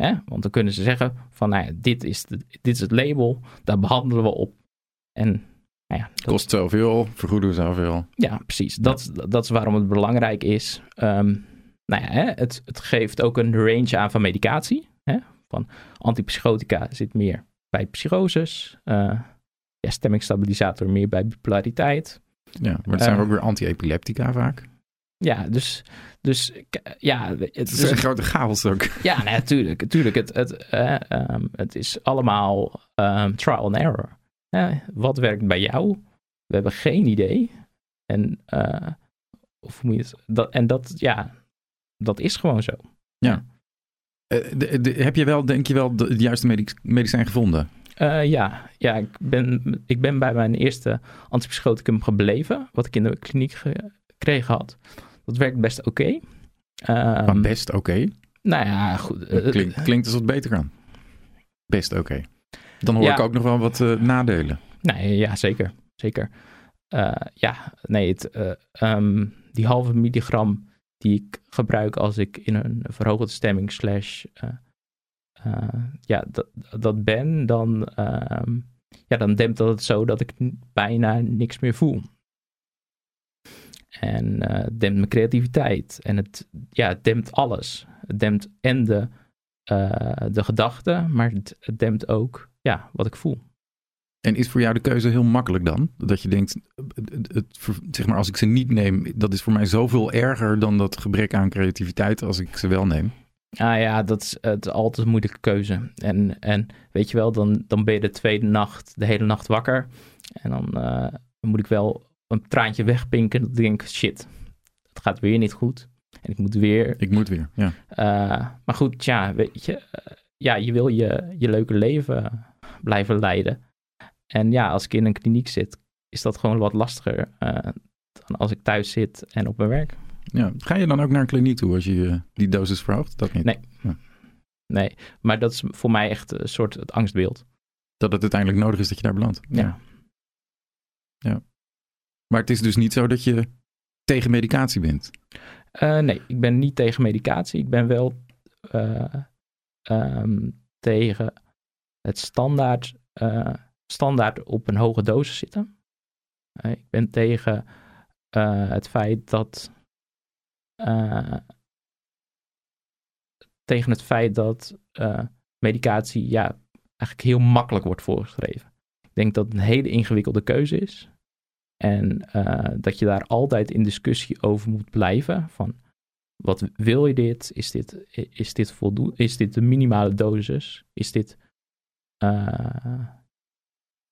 Hè? Want dan kunnen ze zeggen van, nou ja, dit is, de, dit is het label, daar behandelen we op. En nou ja, dat, Kost zoveel, vergoeden we zoveel. ja, precies. Dat, dat is waarom het belangrijk is. Ehm, nou ja, hè, het, het geeft ook een range aan van medicatie. Hè? Van antipsychotica zit meer bij psychoses. eh ja, stemmingstabilisator meer bij bipolariteit. Ja, maar het zijn Eh. ook weer anti-epileptica vaak. Ja, dus, dus ja, het, Het dus- is een grote chaos ook. ja, nee, natuurlijk. natuurlijk het, het, eh, ehm, het is allemaal ehm, trial and error. Eh, wat werkt bij jou? We hebben geen idee. En, eh, of moet je het, dat, en dat, ja, dat is gewoon zo. De- de- heb je wel, denk je wel, de, het juiste medic- medicijn gevonden? Ja, ja ik, ben, ik ben bij mijn eerste antipsychoticum gebleven, wat ik in de kliniek ge- gekregen had. Dat werkt best oké. Ehm, Maar best oké. Nou ja, goed. eh, Klink, klinkt als het beter kan. Best oké. Dan hoor Ja. ik ook nog wel wat eh, nadelen. Nee, ja, zeker. Zeker. Eh, ja, nee, het, eh, ehm, die halve milligram die ik gebruik als ik in een verhoogde stemming slash eh, eh, ja, dat, dat ben, dan, ehm, ja, dan dempt dat het zo dat ik bijna niks meer voel. En eh, het dempt mijn creativiteit. En het, ja, het dempt alles. Het dempt en de, eh, de gedachten, maar het, het dempt ook ja, wat ik voel. En is voor jou de keuze heel makkelijk dan? Dat je denkt, het, het- zeg maar, als ik ze niet neem, dat is voor mij zoveel erger dan dat gebrek aan creativiteit als ik ze wel neem. Ah ja, dat is, het is altijd een moeilijke keuze. En, en weet je wel, dan, dan ben je de tweede nacht, de hele nacht wakker. En dan eh, moet ik wel een traantje wegpinken. Dat ik denk, shit, het gaat weer niet goed. En ik moet weer... Ik moet weer, ja. eh, maar goed, ja, weet je, eh, ja, je wil je, je leuke leven blijven leiden. En ja, als ik in een kliniek zit, is dat gewoon wat lastiger eh, dan als ik thuis zit en op mijn werk. ja. Ga je dan ook naar een kliniek toe als je die dosis verhoogt? Dat niet. Nee. Nee, maar dat is voor mij echt een soort het angstbeeld. Dat het uiteindelijk nodig is dat je daar belandt. Ja. Maar het is dus niet zo dat je tegen medicatie bent. Eh, nee, ik ben niet tegen medicatie. Ik ben wel eh, ehm, tegen het standaard, eh, standaard op een hoge dosis zitten. Ik ben tegen het feit dat. tegen het feit dat medicatie ja, eigenlijk heel makkelijk wordt voorgeschreven. Ik denk dat het een hele ingewikkelde keuze is. En eh, dat je daar altijd in discussie over moet blijven. Van wat wil je dit? Is dit, is dit voldoende? Is dit de minimale dosis? Is dit, eh,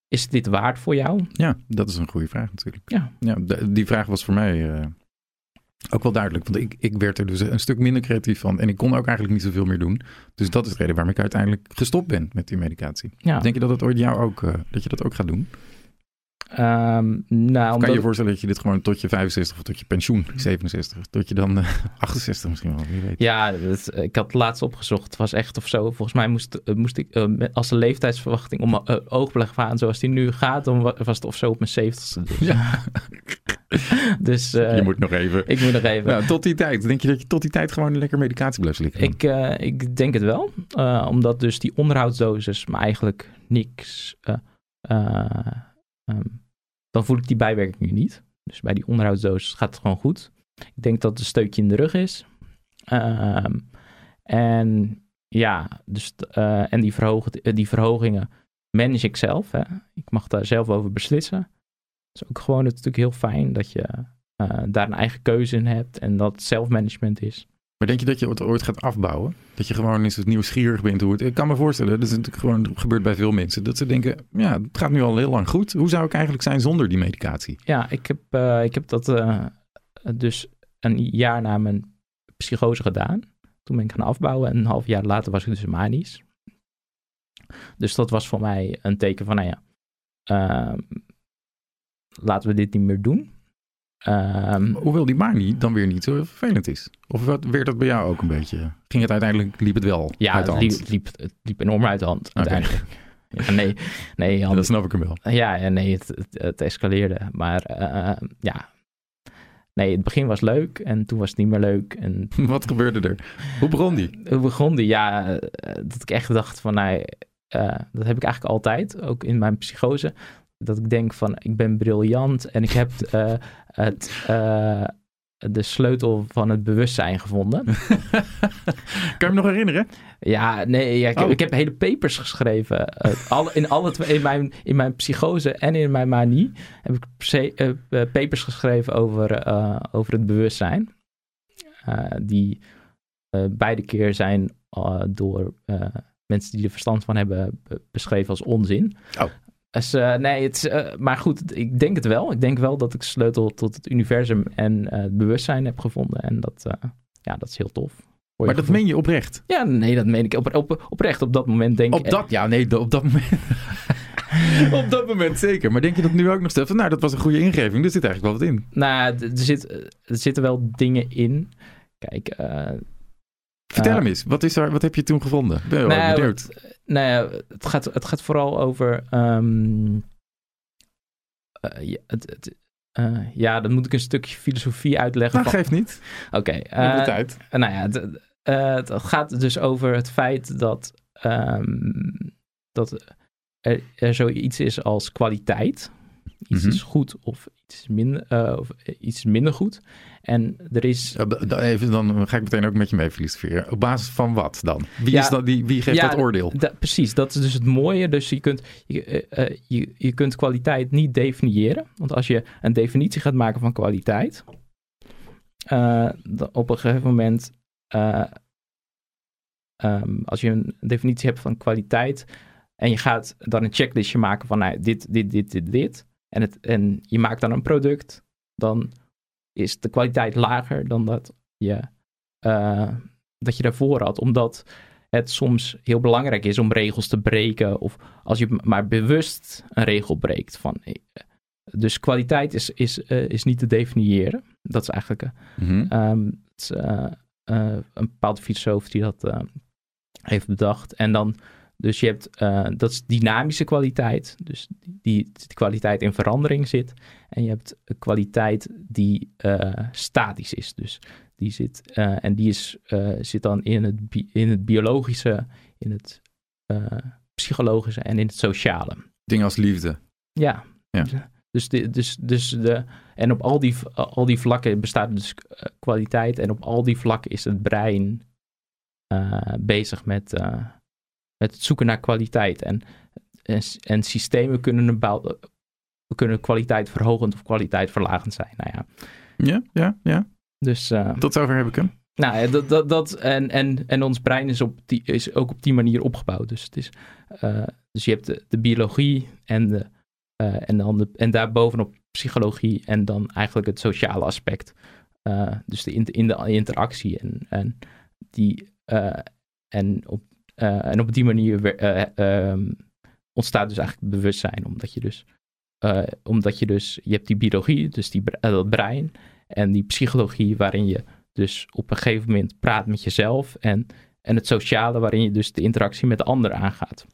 is dit waard voor jou? Ja, dat is een goede vraag natuurlijk. Ja. ja die vraag was voor mij eh, ook wel duidelijk. Want ik, ik werd er dus een stuk minder creatief van. En ik kon ook eigenlijk niet zoveel meer doen. Dus dat is de reden waarom ik uiteindelijk gestopt ben met die medicatie. Ja. Denk je dat het ooit jou ook, dat je dat ook gaat doen? Ehm, nou, omdat kan je je voorstellen dat je dit gewoon tot je 65 of tot je pensioen, 67, tot je dan eh, 68 misschien wel, wie weet. Ja, dat- ik had het laatst opgezocht. Het was echt of zo. Volgens mij moest, eh, moest ik, eh, als de leeftijdsverwachting om uh, oogbeleg gaan zoals die nu gaat, dan wa- was het of zo op mijn 70ste. Dus, Ja. dus je moet nog even. ik moet nog even. Ja, tot die tijd. Denk je dat je tot die tijd gewoon lekker medicatie blijft slikken? Ik, ik denk het wel. omdat dus die onderhoudsdosis me eigenlijk niks. Eh, ehm, dan voel ik die bijwerking niet. Dus bij die onderhoudsdosis gaat het gewoon goed. Ik denk dat het een steukje in de rug is. Ehm, en ja, dus, eh, en die, verhoog, die verhogingen manage ik zelf. Hè. Ik mag daar zelf over beslissen. Het is ook gewoon natuurlijk heel fijn dat je eh, daar een eigen keuze in hebt en dat zelfmanagement is. Maar denk je dat je het ooit gaat afbouwen? Dat je gewoon eens nieuwsgierig bent hoe het... Ik kan me voorstellen, dat is natuurlijk gewoon gebeurt bij veel mensen. Dat ze denken, ja, het gaat nu al heel lang goed. Hoe zou ik eigenlijk zijn zonder die medicatie? Ja, ik heb, eh, ik heb dat eh, dus een jaar na mijn psychose gedaan. Toen ben ik gaan afbouwen en een half jaar later was ik dus manisch. Dus dat was voor mij een teken van, nou ja, ehm, laten we dit niet meer doen. Ehm, Hoewel die manie dan weer niet zo vervelend is. Of wat, werd dat bij jou ook een beetje? Ging het uiteindelijk, liep het wel ja, uit de het hand? liep, het, liep, het liep enorm uit de hand uiteindelijk. Ja, nee, nee, Ja, Jan, dat snap ik hem wel. Ja, ja nee, het, het, het escaleerde. Maar eh, ja, nee, het begin was leuk en toen was het niet meer leuk. En Wat gebeurde er? Hoe begon die? hoe begon die? Ja, eh, dat ik echt dacht van, nou, eh, dat heb ik eigenlijk altijd, ook in mijn psychose. Dat ik denk van, ik ben briljant en ik heb eh, het, eh, de sleutel van het bewustzijn gevonden. kan je hem nog herinneren? Ja, nee, ja, ik, heb, Oh. ik heb hele papers geschreven. Eh, alle, in, alle twee, in, mijn, in mijn psychose en in mijn manie heb ik se- papers geschreven over, over het bewustzijn. Die beide keer zijn door mensen die er verstand van hebben be- beschreven als onzin. Oh. Dus, eh, nee, het is, eh, maar goed, ik denk het wel. Ik denk wel dat ik sleutel tot het universum en eh, het bewustzijn heb gevonden. En dat, ja, dat is heel tof. Maar dat meen je oprecht? Ja, nee, dat meen ik op, op, oprecht. Op dat moment denk ik... Op dat, ja, nee, op dat moment... op dat moment zeker. Maar denk je dat nu ook nog steeds? Nou, dat was een goede ingeving. Er zit eigenlijk wel wat in. Nou, er, zit, er zitten wel dingen in. Kijk... Vertel hem eens. Wat, is er, wat heb je toen gevonden? Ben je nou, benieuwd. Nou het gaat, het gaat vooral over... Um, uh, ja, het, het, uh, ja, dan moet ik een stukje filosofie uitleggen. Nou, van... geeft niet. Oké. Okay, uh, tijd. nou ja, het, het, gaat dus over het feit dat, um, dat er, er zoiets is als kwaliteit. Iets mm -hmm. is goed of iets, minder, uh, of iets minder goed. En er is. Even, dan ga ik meteen ook met je mee filosoferen. Op basis van wat dan? Wie, ja, is dat, die, wie geeft ja, dat oordeel? Precies, dat is dus het mooie. Dus je kunt, je, uh, je, je kunt kwaliteit niet definiëren. Want als je een definitie gaat maken van kwaliteit, uh, op een gegeven moment. Um, als je een definitie hebt van kwaliteit. En je gaat dan een checklistje maken van nou, dit, dit, dit, dit, dit. En, het, en je maakt dan een product. Dan is de kwaliteit lager dan dat je, uh, dat je daarvoor had. Omdat het soms heel belangrijk is om regels te breken. Of als je maar bewust een regel breekt. Van, eh, dus kwaliteit is, is, uh, is niet te definiëren. Dat is eigenlijk mm -hmm. um, het een bepaalde filosoof die dat heeft bedacht. En dan dus je hebt, uh, dat is dynamische kwaliteit, dus die, die, kwaliteit in verandering zit. En je hebt een kwaliteit die uh, statisch is, dus die zit, uh, en die is, zit dan in het, in het biologische, in het psychologische en in het sociale. Dingen als liefde. Ja. ja. Dus, de, dus, dus de, en op al die, al die vlakken bestaat dus kwaliteit en op al die vlakken is het brein bezig met met het zoeken naar kwaliteit. En, en, en systemen kunnen een bepaalde, kunnen kwaliteit verhogend of kwaliteit verlagend zijn. Nou ja. Ja, ja, ja. Dus, uh, Tot zover heb ik hem. Nou, dat, dat, dat, en, en, en ons brein is, op die, is ook op die manier opgebouwd. Dus, het is, uh, dus je hebt de, de biologie en, de, uh, en, dan de, en daarbovenop psychologie en dan eigenlijk het sociale aspect. dus de, in, in de interactie en, en die en op en op die manier uh, um, ontstaat dus eigenlijk bewustzijn, omdat je dus, omdat je dus, je hebt die biologie, dus die, dat brein, en die psychologie waarin je dus op een gegeven moment praat met jezelf en, en het sociale waarin je dus de interactie met de ander aangaat.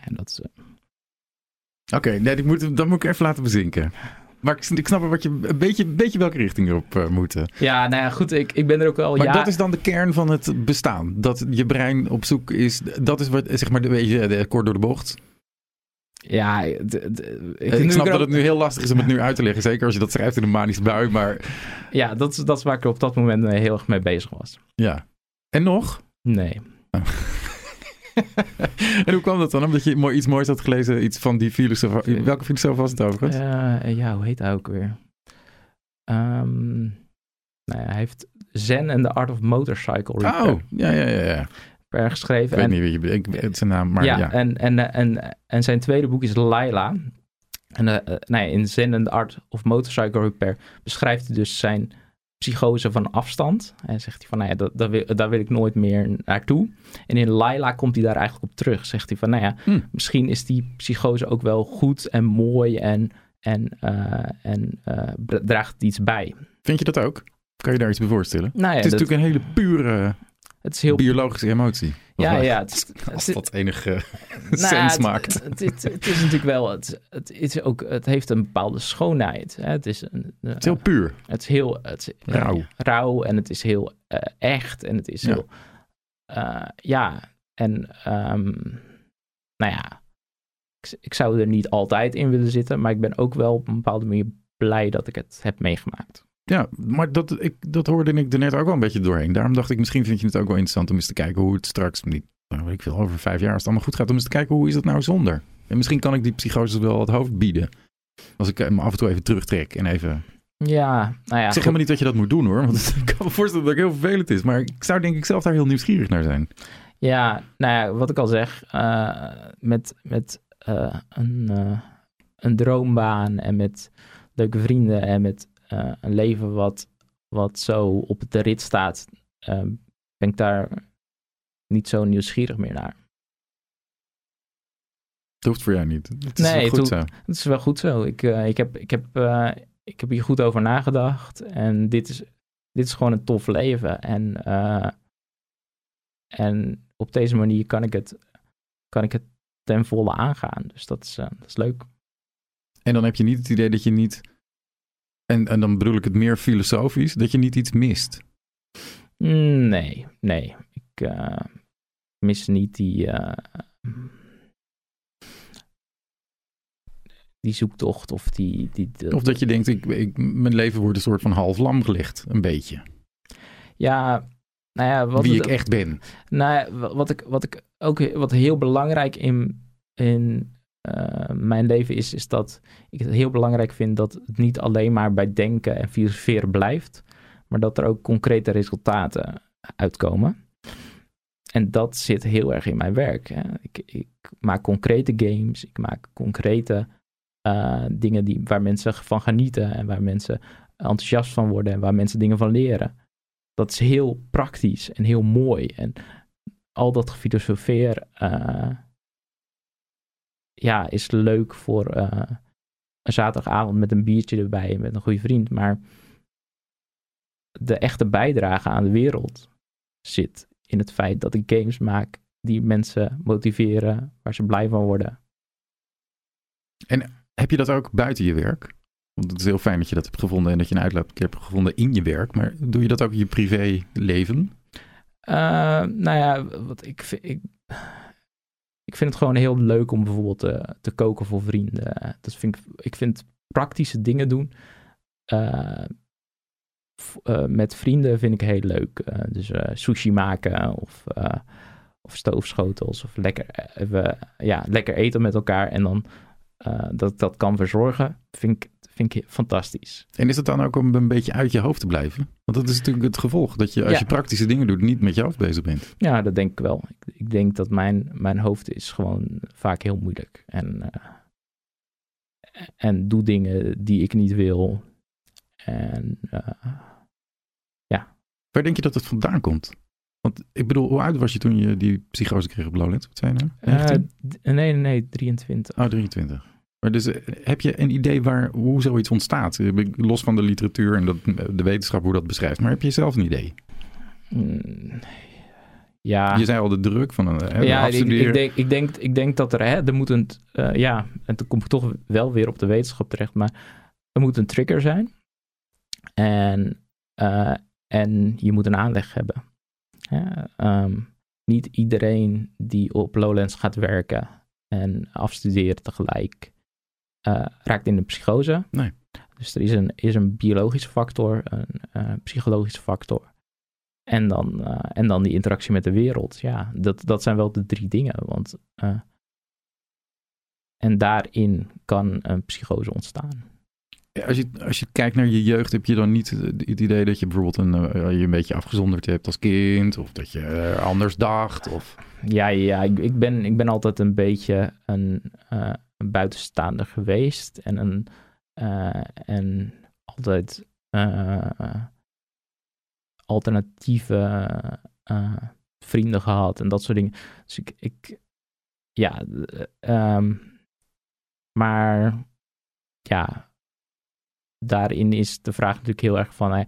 En dat. Oké, okay, nee, moet, dat moet ik even laten bezinken. Maar ik, ik snap wat je een beetje, een beetje welke richting erop uh, moeten. Ja, nou ja, goed. Ik, ik ben er ook wel. Maar ja... dat is dan de kern van het bestaan. Dat je brein op zoek is. Dat is wat, zeg maar, de, beetje de, kort door de bocht. Ja, ik, ik snap dat het nu heel lastig is om het nu uit te leggen. Zeker als je dat schrijft in een manische bui. Maar... Ja, dat is, dat is waar ik op dat moment heel erg mee bezig was. Ja. En nog? Nee. Oh. En hoe kwam dat dan? Omdat je mooi, iets moois had gelezen, iets van die filosoof. Welke filosoof was het overigens? Uh, ja, hoe heet hij ook weer? Um, nou ja, hij heeft Zen and the Art of Motorcycle Repair. Oh, ja, ja, ja. ja. geschreven. Ik weet niet wie je ik weet zijn naam, maar ja. ja. En, en, en, en zijn tweede boek is Laila. En uh, nou ja, in Zen and the Art of Motorcycle Repair beschrijft hij dus zijn psychose van afstand. En zegt hij van, nou ja, dat, dat wil, daar wil ik nooit meer naartoe. En in Laila komt hij daar eigenlijk op terug. Zegt hij van, nou ja, hm. misschien is die psychose ook wel goed en mooi en, en, uh, en uh, draagt iets bij. Vind je dat ook? Kan je daar iets bij voorstellen? Nou ja, het is natuurlijk een hele pure het is heel... biologische emotie. Ja, ja. Het, als dat enige nou, sens maakt. Het, het, is natuurlijk wel, het, het, is ook, het heeft een bepaalde schoonheid. Hè. Het, is een, het is heel puur. Het is heel het, rauw. Uh, rauw en het is heel uh, echt en het is heel, uh, ja, en um, nou ja, ik, ik, zou er niet altijd in willen zitten, maar ik ben ook wel op een bepaalde manier blij dat ik het heb meegemaakt. Ja, maar dat, ik, dat hoorde ik er net ook wel een beetje doorheen. Daarom dacht ik, misschien vind je het ook wel interessant om eens te kijken hoe het straks, niet, nou, weet ik veel, over vijf jaar, als het allemaal goed gaat, om eens te kijken hoe is dat nou zonder. En misschien kan ik die psychose wel het hoofd bieden. Als ik me af en toe even terugtrek en even... Ja, nou ja. Ik zeg helemaal niet dat je dat moet doen hoor, want ik kan me voorstellen dat het heel vervelend is. Maar ik zou denk ik zelf daar heel nieuwsgierig naar zijn. Ja, nou ja, wat ik al zeg, uh, met, met uh, een, uh, een droombaan en met leuke vrienden en met uh, een leven wat, wat zo op de rit staat, uh, ben ik daar niet zo nieuwsgierig meer naar. Het hoeft voor jou niet. Het is Nee, wel het goed hoeft- zo. Het is wel goed zo. Ik, eh, ik, heb, ik, heb, eh, ik heb hier goed over nagedacht. En dit is, dit is gewoon een tof leven. En, eh, en op deze manier kan ik het, kan ik het ten volle aangaan. Dus dat is, eh, dat is leuk. En dan heb je niet het idee dat je niet... En, en dan bedoel ik het meer filosofisch, dat je niet iets mist. Nee, nee. Ik eh, mis niet die, eh, die zoektocht of die... die de- Of dat je denkt, ik, ik, mijn leven wordt een soort van half lam gelegd. Een beetje. ja, nou ja, wat Wie het- ik echt ben. Nou, ja, wat ik, wat ik ook wat heel belangrijk in, in eh, mijn leven is, is dat ik het heel belangrijk vind dat het niet alleen maar bij denken en filosoferen blijft, maar dat er ook concrete resultaten uitkomen. En dat zit heel erg in mijn werk. Hè. Ik, ik maak concrete games, ik maak concrete eh, dingen die, waar mensen van genieten en waar mensen enthousiast van worden en waar mensen dingen van leren dat is heel praktisch en heel mooi. En al dat gefilosofeer eh, ja, is leuk voor eh, een zaterdagavond met een biertje erbij en met een goede vriend. Maar de echte bijdrage aan de wereld zit in het feit dat ik games maak die mensen motiveren, waar ze blij van worden. Heb je dat ook buiten je werk? Want het is heel fijn dat je dat hebt gevonden en dat je een uitlaat hebt gevonden in je werk. Maar doe je dat ook in je privéleven? Eh, nou ja, wat ik, vind- ik, ik vind het gewoon heel leuk om bijvoorbeeld te, te koken voor vrienden. Dat vind ik, ik vind praktische dingen doen eh, eh, met vrienden vind ik heel leuk. Eh, dus eh, sushi maken of, eh, of stoofschotels of lekker, even, ja, lekker eten met elkaar en dan eh, dat dat kan verzorgen, vind ik, vind ik fantastisch. En is het dan ook om een beetje uit je hoofd te blijven? Want dat is natuurlijk het gevolg. Dat je als Ja. je praktische dingen doet, niet met je hoofd bezig bent. Ja, dat denk ik wel. Ik, ik denk dat mijn, mijn hoofd is gewoon vaak heel moeilijk. En, eh, en doe dingen die ik niet wil. En eh, Waar denk je dat het vandaan komt? Want ik bedoel, hoe oud was je toen je die psychose kreeg op Lowlands? Wat zei je nou? 19? d- nee, nee, nee, 23. Oh, 23. Maar dus eh, heb je een idee waar, hoe zoiets ontstaat? Eh, Los van de literatuur en dat, de wetenschap hoe dat beschrijft. Maar heb je zelf een idee? Mm, ja, Je zei al de druk van een eh, ja ik, denk, ik, denk, ik denk dat er, hè, er moet een, eh, ja, en toen kom ik toch wel weer op de wetenschap terecht, maar er moet een trigger zijn. En, eh, en je moet een aanleg hebben. Ja, ehm, niet iedereen die op Lowlands gaat werken en afstuderen tegelijk, eh, raakt in de psychose. Nee. Dus er is een, is een biologische factor, een eh, psychologische factor. En dan, eh, en dan die interactie met de wereld. Ja, dat, dat zijn wel de drie dingen. Want, en daarin kan een psychose ontstaan. Als je, als je kijkt naar je jeugd, heb je dan niet het idee dat je bijvoorbeeld een, je een beetje afgezonderd hebt als kind? Of dat je anders dacht? Of... Ja, ja ik, ik, ben, ik ben altijd een beetje een, een buitenstaander geweest. En, een, eh, en altijd eh, alternatieve eh, vrienden gehad en dat soort dingen. Dus ik, ik ja, eh, ehm, maar ja, daarin is de vraag natuurlijk heel erg van,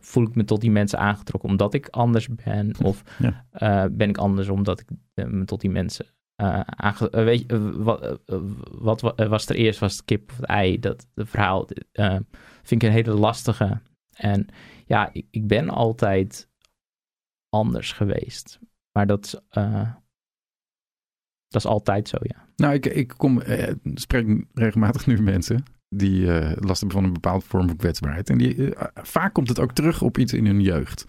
voel ik me tot die mensen aangetrokken omdat ik anders ben? Of Ja. ben ik anders omdat ik me tot die mensen eh eh, weet eh, wat, wat wa- was er eerst? Was het kip of het ei? Dat verhaal vind ik een hele lastige. En ja, ik, ik ben altijd anders geweest. Maar dat is, dat is altijd zo, ja. Nou, ik, ik kom, spreek regelmatig nu mensen die last hebben van een bepaalde vorm van kwetsbaarheid. En die, vaak komt het ook terug op iets in hun jeugd.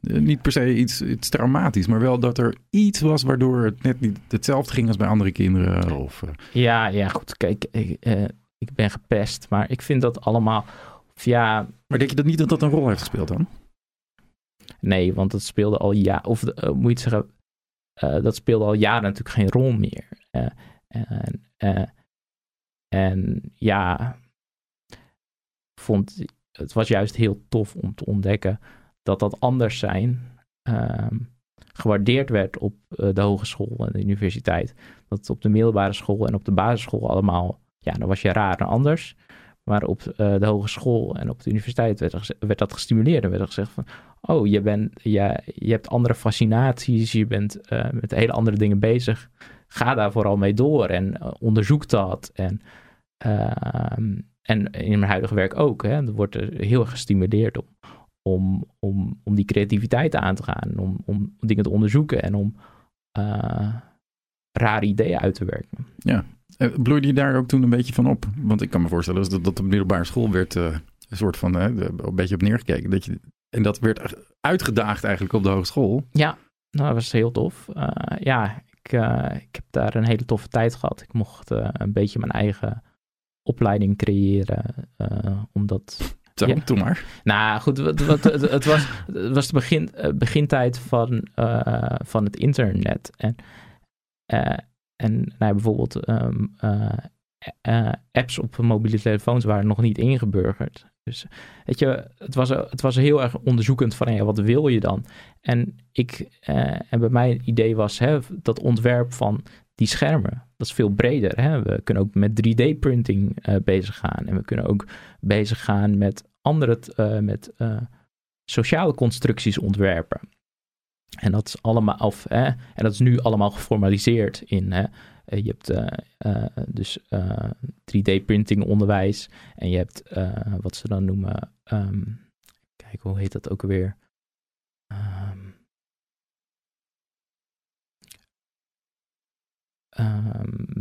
Eh, niet per se iets, iets traumatisch, maar wel dat er iets was waardoor het net niet hetzelfde ging als bij andere kinderen. Of, eh, Ja, ja, goed. Kijk, ik, eh, ik ben gepest, maar ik vind dat allemaal... Of ja, maar denk je dat niet dat dat een rol heeft gespeeld dan? nee, want dat speelde al ja, of moet je het zeggen, dat speelde al jaren natuurlijk geen rol meer. En, en ja, vond het was juist heel tof om te ontdekken dat dat anders zijn ehm, gewaardeerd werd op eh, de hogeschool en de universiteit. Dat op de middelbare school en op de basisschool allemaal, ja, dan was je raar en anders. Maar op uh, de hogeschool en op de universiteit werd, werd dat gestimuleerd. En werd er gezegd van, oh, je, bent, je, je hebt andere fascinaties, je bent uh, met hele andere dingen bezig. Ga daar vooral mee door en onderzoek dat. En, ehm, en in mijn huidige werk ook. Hè, er wordt heel erg gestimuleerd om, om, om, om die creativiteit aan te gaan. Om, om dingen te onderzoeken en om rare ideeën uit te werken. Ja, uh, bloeide je daar ook toen een beetje van op? Want ik kan me voorstellen dat, dat de middelbare school werd uh, een soort van uh, een beetje op neergekeken. Dat je, en dat werd uitgedaagd eigenlijk op de hogeschool. Ja, nou, dat was heel tof. ja, ik, ik heb daar een hele toffe tijd gehad. Ik mocht een beetje mijn eigen opleiding creëren. omdat zo, ja. doe maar. Nou goed, het, het, het, het, was, het was de begin, begintijd van, van het internet. En en nou, bijvoorbeeld um, uh, uh, apps op mobiele telefoons waren nog niet ingeburgerd. Dus weet je, het was, het was heel erg onderzoekend van ja, wat wil je dan? En, ik, en bij mij het idee was hè, dat ontwerp van die schermen. Dat is veel breder. Hè? We kunnen ook met 3D-printing bezig gaan. En we kunnen ook bezig gaan met andere, met sociale constructies ontwerpen. En dat is allemaal, of, hè, en dat is nu allemaal geformaliseerd in. Hè, je hebt dus uh, 3D-printing onderwijs. En je hebt wat ze dan noemen. Um, kijk, hoe heet dat ook alweer? Um, um,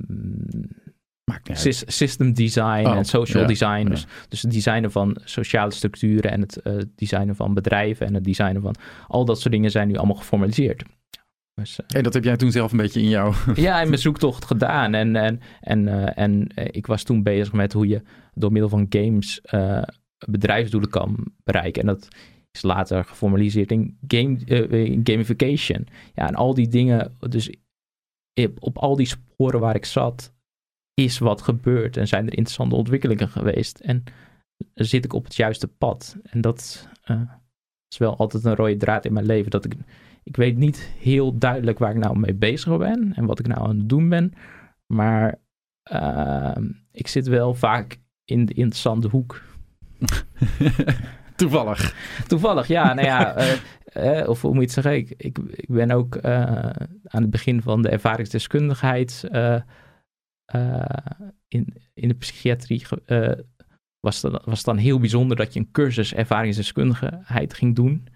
System design oh, en social ja, design. Ja. Dus, dus het designen van sociale structuren en het uh, designen van bedrijven en het designen van al dat soort dingen zijn nu allemaal geformaliseerd. Dus, uh, hey, dat heb jij toen zelf een beetje in jou. ja, in mijn zoektocht gedaan. En, en, en, uh, en ik was toen bezig met hoe je door middel van games bedrijfsdoelen kan bereiken. En dat is later geformaliseerd in, game, gamification. Ja, en al die dingen. Dus op al die sporen waar ik zat, is wat gebeurd en zijn er interessante ontwikkelingen geweest. En zit ik op het juiste pad. En dat uh, is wel altijd een rode draad in mijn leven. Dat ik, ik weet niet heel duidelijk waar ik nou mee bezig ben en wat ik nou aan het doen ben. Maar uh, ik zit wel vaak in de interessante hoek. Toevallig. Toevallig, ja. Nou ja, uh, of hoe moet je het zeggen? Ik, ik, ik ben ook aan het begin van de ervaringsdeskundigheid uh, in, in de psychiatrie uh, was, het, was dan heel bijzonder dat je een cursus ervaringsdeskundigheid ging doen.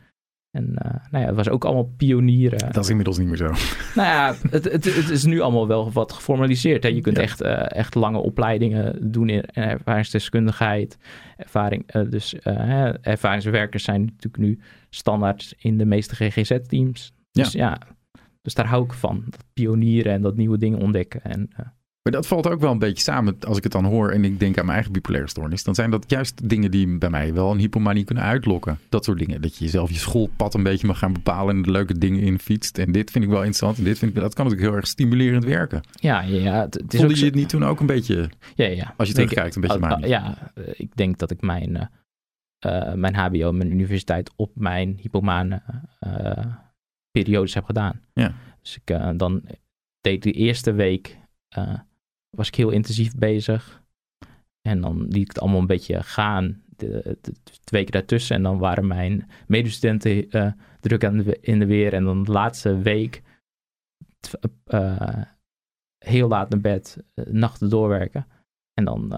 En uh, nou ja, het was ook allemaal pionieren. Dat is inmiddels niet meer zo. Nou ja, het, het, het is nu allemaal wel wat geformaliseerd. Hè? Je kunt ja. echt, uh, echt lange opleidingen doen in ervaringsdeskundigheid. Ervaring, uh, dus ervaringswerkers zijn natuurlijk nu standaard in de meeste GGZ-teams. Dus ja. ja, dus daar hou ik van. Dat pionieren en dat nieuwe dingen ontdekken. En, maar dat valt ook wel een beetje samen als ik het dan hoor en ik denk aan mijn eigen bipolaire stoornis. Dan zijn dat juist dingen die bij mij wel een hypomanie kunnen uitlokken. Dat soort dingen. Dat je jezelf je schoolpad een beetje mag gaan bepalen en de leuke dingen in fietst. En dit vind ik wel interessant. En dit vind ik, dat kan natuurlijk heel erg stimulerend werken. Ja, ja. Het, het is Voelde je het niet toen ook een beetje, ja, ja. als je terugkijkt, een beetje manisch? Ja, ik denk dat ik mijn, uh, mijn hbo, mijn universiteit op mijn hypomane uh, periodes heb gedaan. Ja. Dus ik uh, dan deed de eerste week was ik heel intensief bezig. En dan liet ik het allemaal een beetje gaan, de, twee keer daartussen. En dan waren mijn medestudenten uh, druk aan in de weer. En dan de laatste week uh, heel laat naar bed, uh, nachten doorwerken. En dan,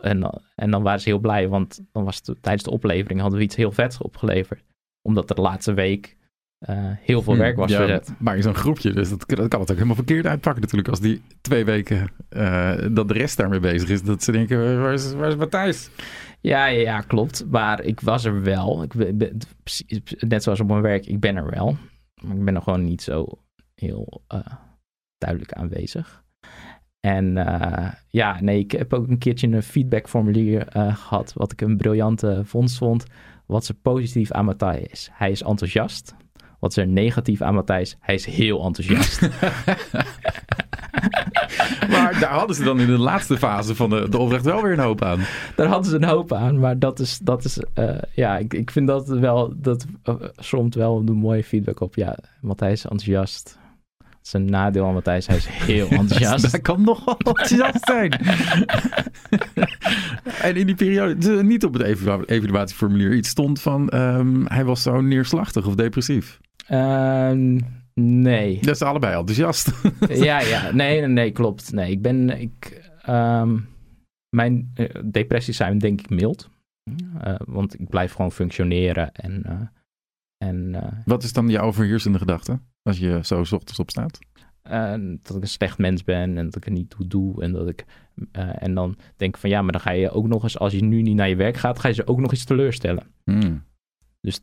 en, en dan waren ze heel blij, want dan was tijdens de oplevering hadden we iets heel vets opgeleverd. Omdat de laatste week heel veel werk was ja, verzet. Maar in zo'n groepje, dus dat, dat, kan het ook helemaal verkeerd uitpakken natuurlijk. Als die twee weken uh, dat de rest daarmee bezig is. Dat ze denken, waar is, waar is Matthijs? Ja, ja, ja, klopt. Maar ik was er wel. Ik ben, net zoals op mijn werk, ik ben er wel. Maar ik ben er gewoon niet zo heel uh, duidelijk aanwezig. En ja, nee, ik heb ook een keertje een feedbackformulier gehad. Wat ik een briljante vondst vond. Wat ze positief aan Matthijs is. Hij is enthousiast. Wat is er negatief aan Matthijs? Hij is heel enthousiast. maar daar hadden ze dan in de laatste fase van de, de opdracht wel weer een hoop aan. Daar hadden ze een hoop aan, maar dat is, dat is uh, ja, ik, ik vind dat wel, dat uh, somt wel een mooie feedback op. Ja, Matthijs is enthousiast. Dat is een nadeel aan Matthijs, hij is heel enthousiast. Hij kan nogal enthousiast zijn. en in die periode, niet op het evaluatieformulier iets stond van, um, hij was zo neerslachtig of depressief. Uh, nee. Dat is allebei enthousiast. ja, ja. Nee, nee, nee, klopt. Nee, ik ben, ik, um, mijn uh, depressies zijn denk ik mild. Uh, want ik blijf gewoon functioneren en... Uh, en Wat is dan jouw overheersende gedachte als je zo s ochtends opstaat? dat ik een slecht mens ben en dat ik het niet toe doe. En, dat ik, en dan denk ik van ja, maar dan ga je ook nog eens, als je nu niet naar je werk gaat, ga je ze ook nog eens teleurstellen. Hmm. Dus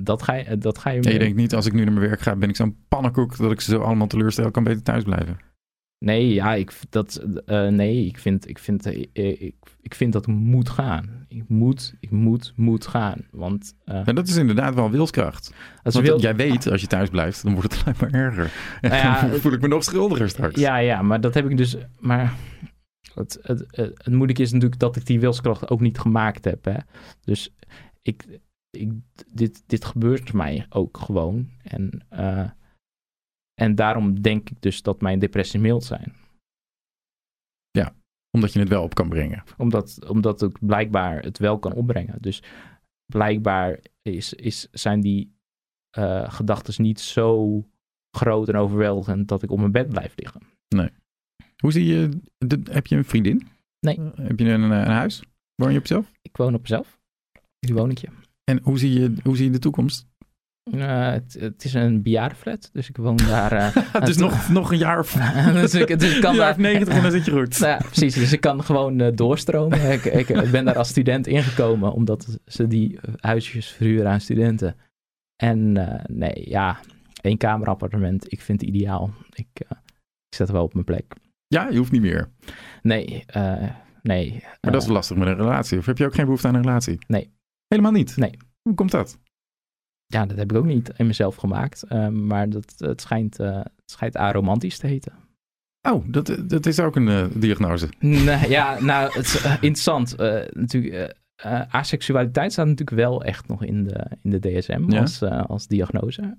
dat ga je. Dat ga je, en je denkt niet, als ik nu naar mijn werk ga, ben ik zo'n pannenkoek dat ik ze zo allemaal teleurstel, kan beter thuis blijven. Nee, ja, ik, dat, uh, nee, ik vind, ik, vind, uh, ik, ik vind dat moet gaan. Ik moet, ik moet, moet gaan. Want, uh, en dat is inderdaad wel wilskracht. Als Want jij weet, als je thuis blijft, dan wordt het alleen maar erger. En nou ja, dan voel ik me nog schuldiger straks. Ja, ja, maar dat heb ik dus... Maar het, het, het, het moeilijke is natuurlijk dat ik die wilskracht ook niet gemaakt heb. Hè? Dus ik, ik, dit, dit gebeurt mij ook gewoon. En... En daarom denk ik dus dat mijn depressies mild zijn. Ja, omdat je het wel op kan brengen. Omdat, omdat ik blijkbaar het wel kan opbrengen. Dus blijkbaar is, is, zijn die uh, gedachten niet zo groot en overweldigend dat ik op mijn bed blijf liggen. Nee. Hoe zie je, de, heb je een vriendin? Nee. Heb je een, een huis? Woon je op jezelf? Ik woon op mezelf. Nu woon ik je. En hoe zie je, hoe zie je de toekomst? Uh, het, het, is een bejaardenflat, dus ik woon daar. Uh, dus nog, nog een jaar of, dus ik, dus ik kan jaar 90 en dan zit je goed. Nou ja, precies. Dus ik kan gewoon uh, doorstromen. ik, ik, ben daar als student ingekomen, omdat ze die huisjes verhuren aan studenten. En nee, ja, één kamer appartement. Ik vind het ideaal. Ik, ik zet wel op mijn plek. Ja, je hoeft niet meer. Nee, nee. Maar dat is lastig met een relatie. Of heb je ook geen behoefte aan een relatie? Nee. Helemaal niet? Nee. Hoe komt dat? Ja, dat heb ik ook niet in mezelf gemaakt. Uh, maar dat, het, schijnt, uh, het schijnt aromantisch te heten. Oh, dat, dat is ook een uh, diagnose. Nee, ja, nou, het is interessant. natuurlijk, asexualiteit staat natuurlijk wel echt nog in de, in de DSM ja? als, als diagnose.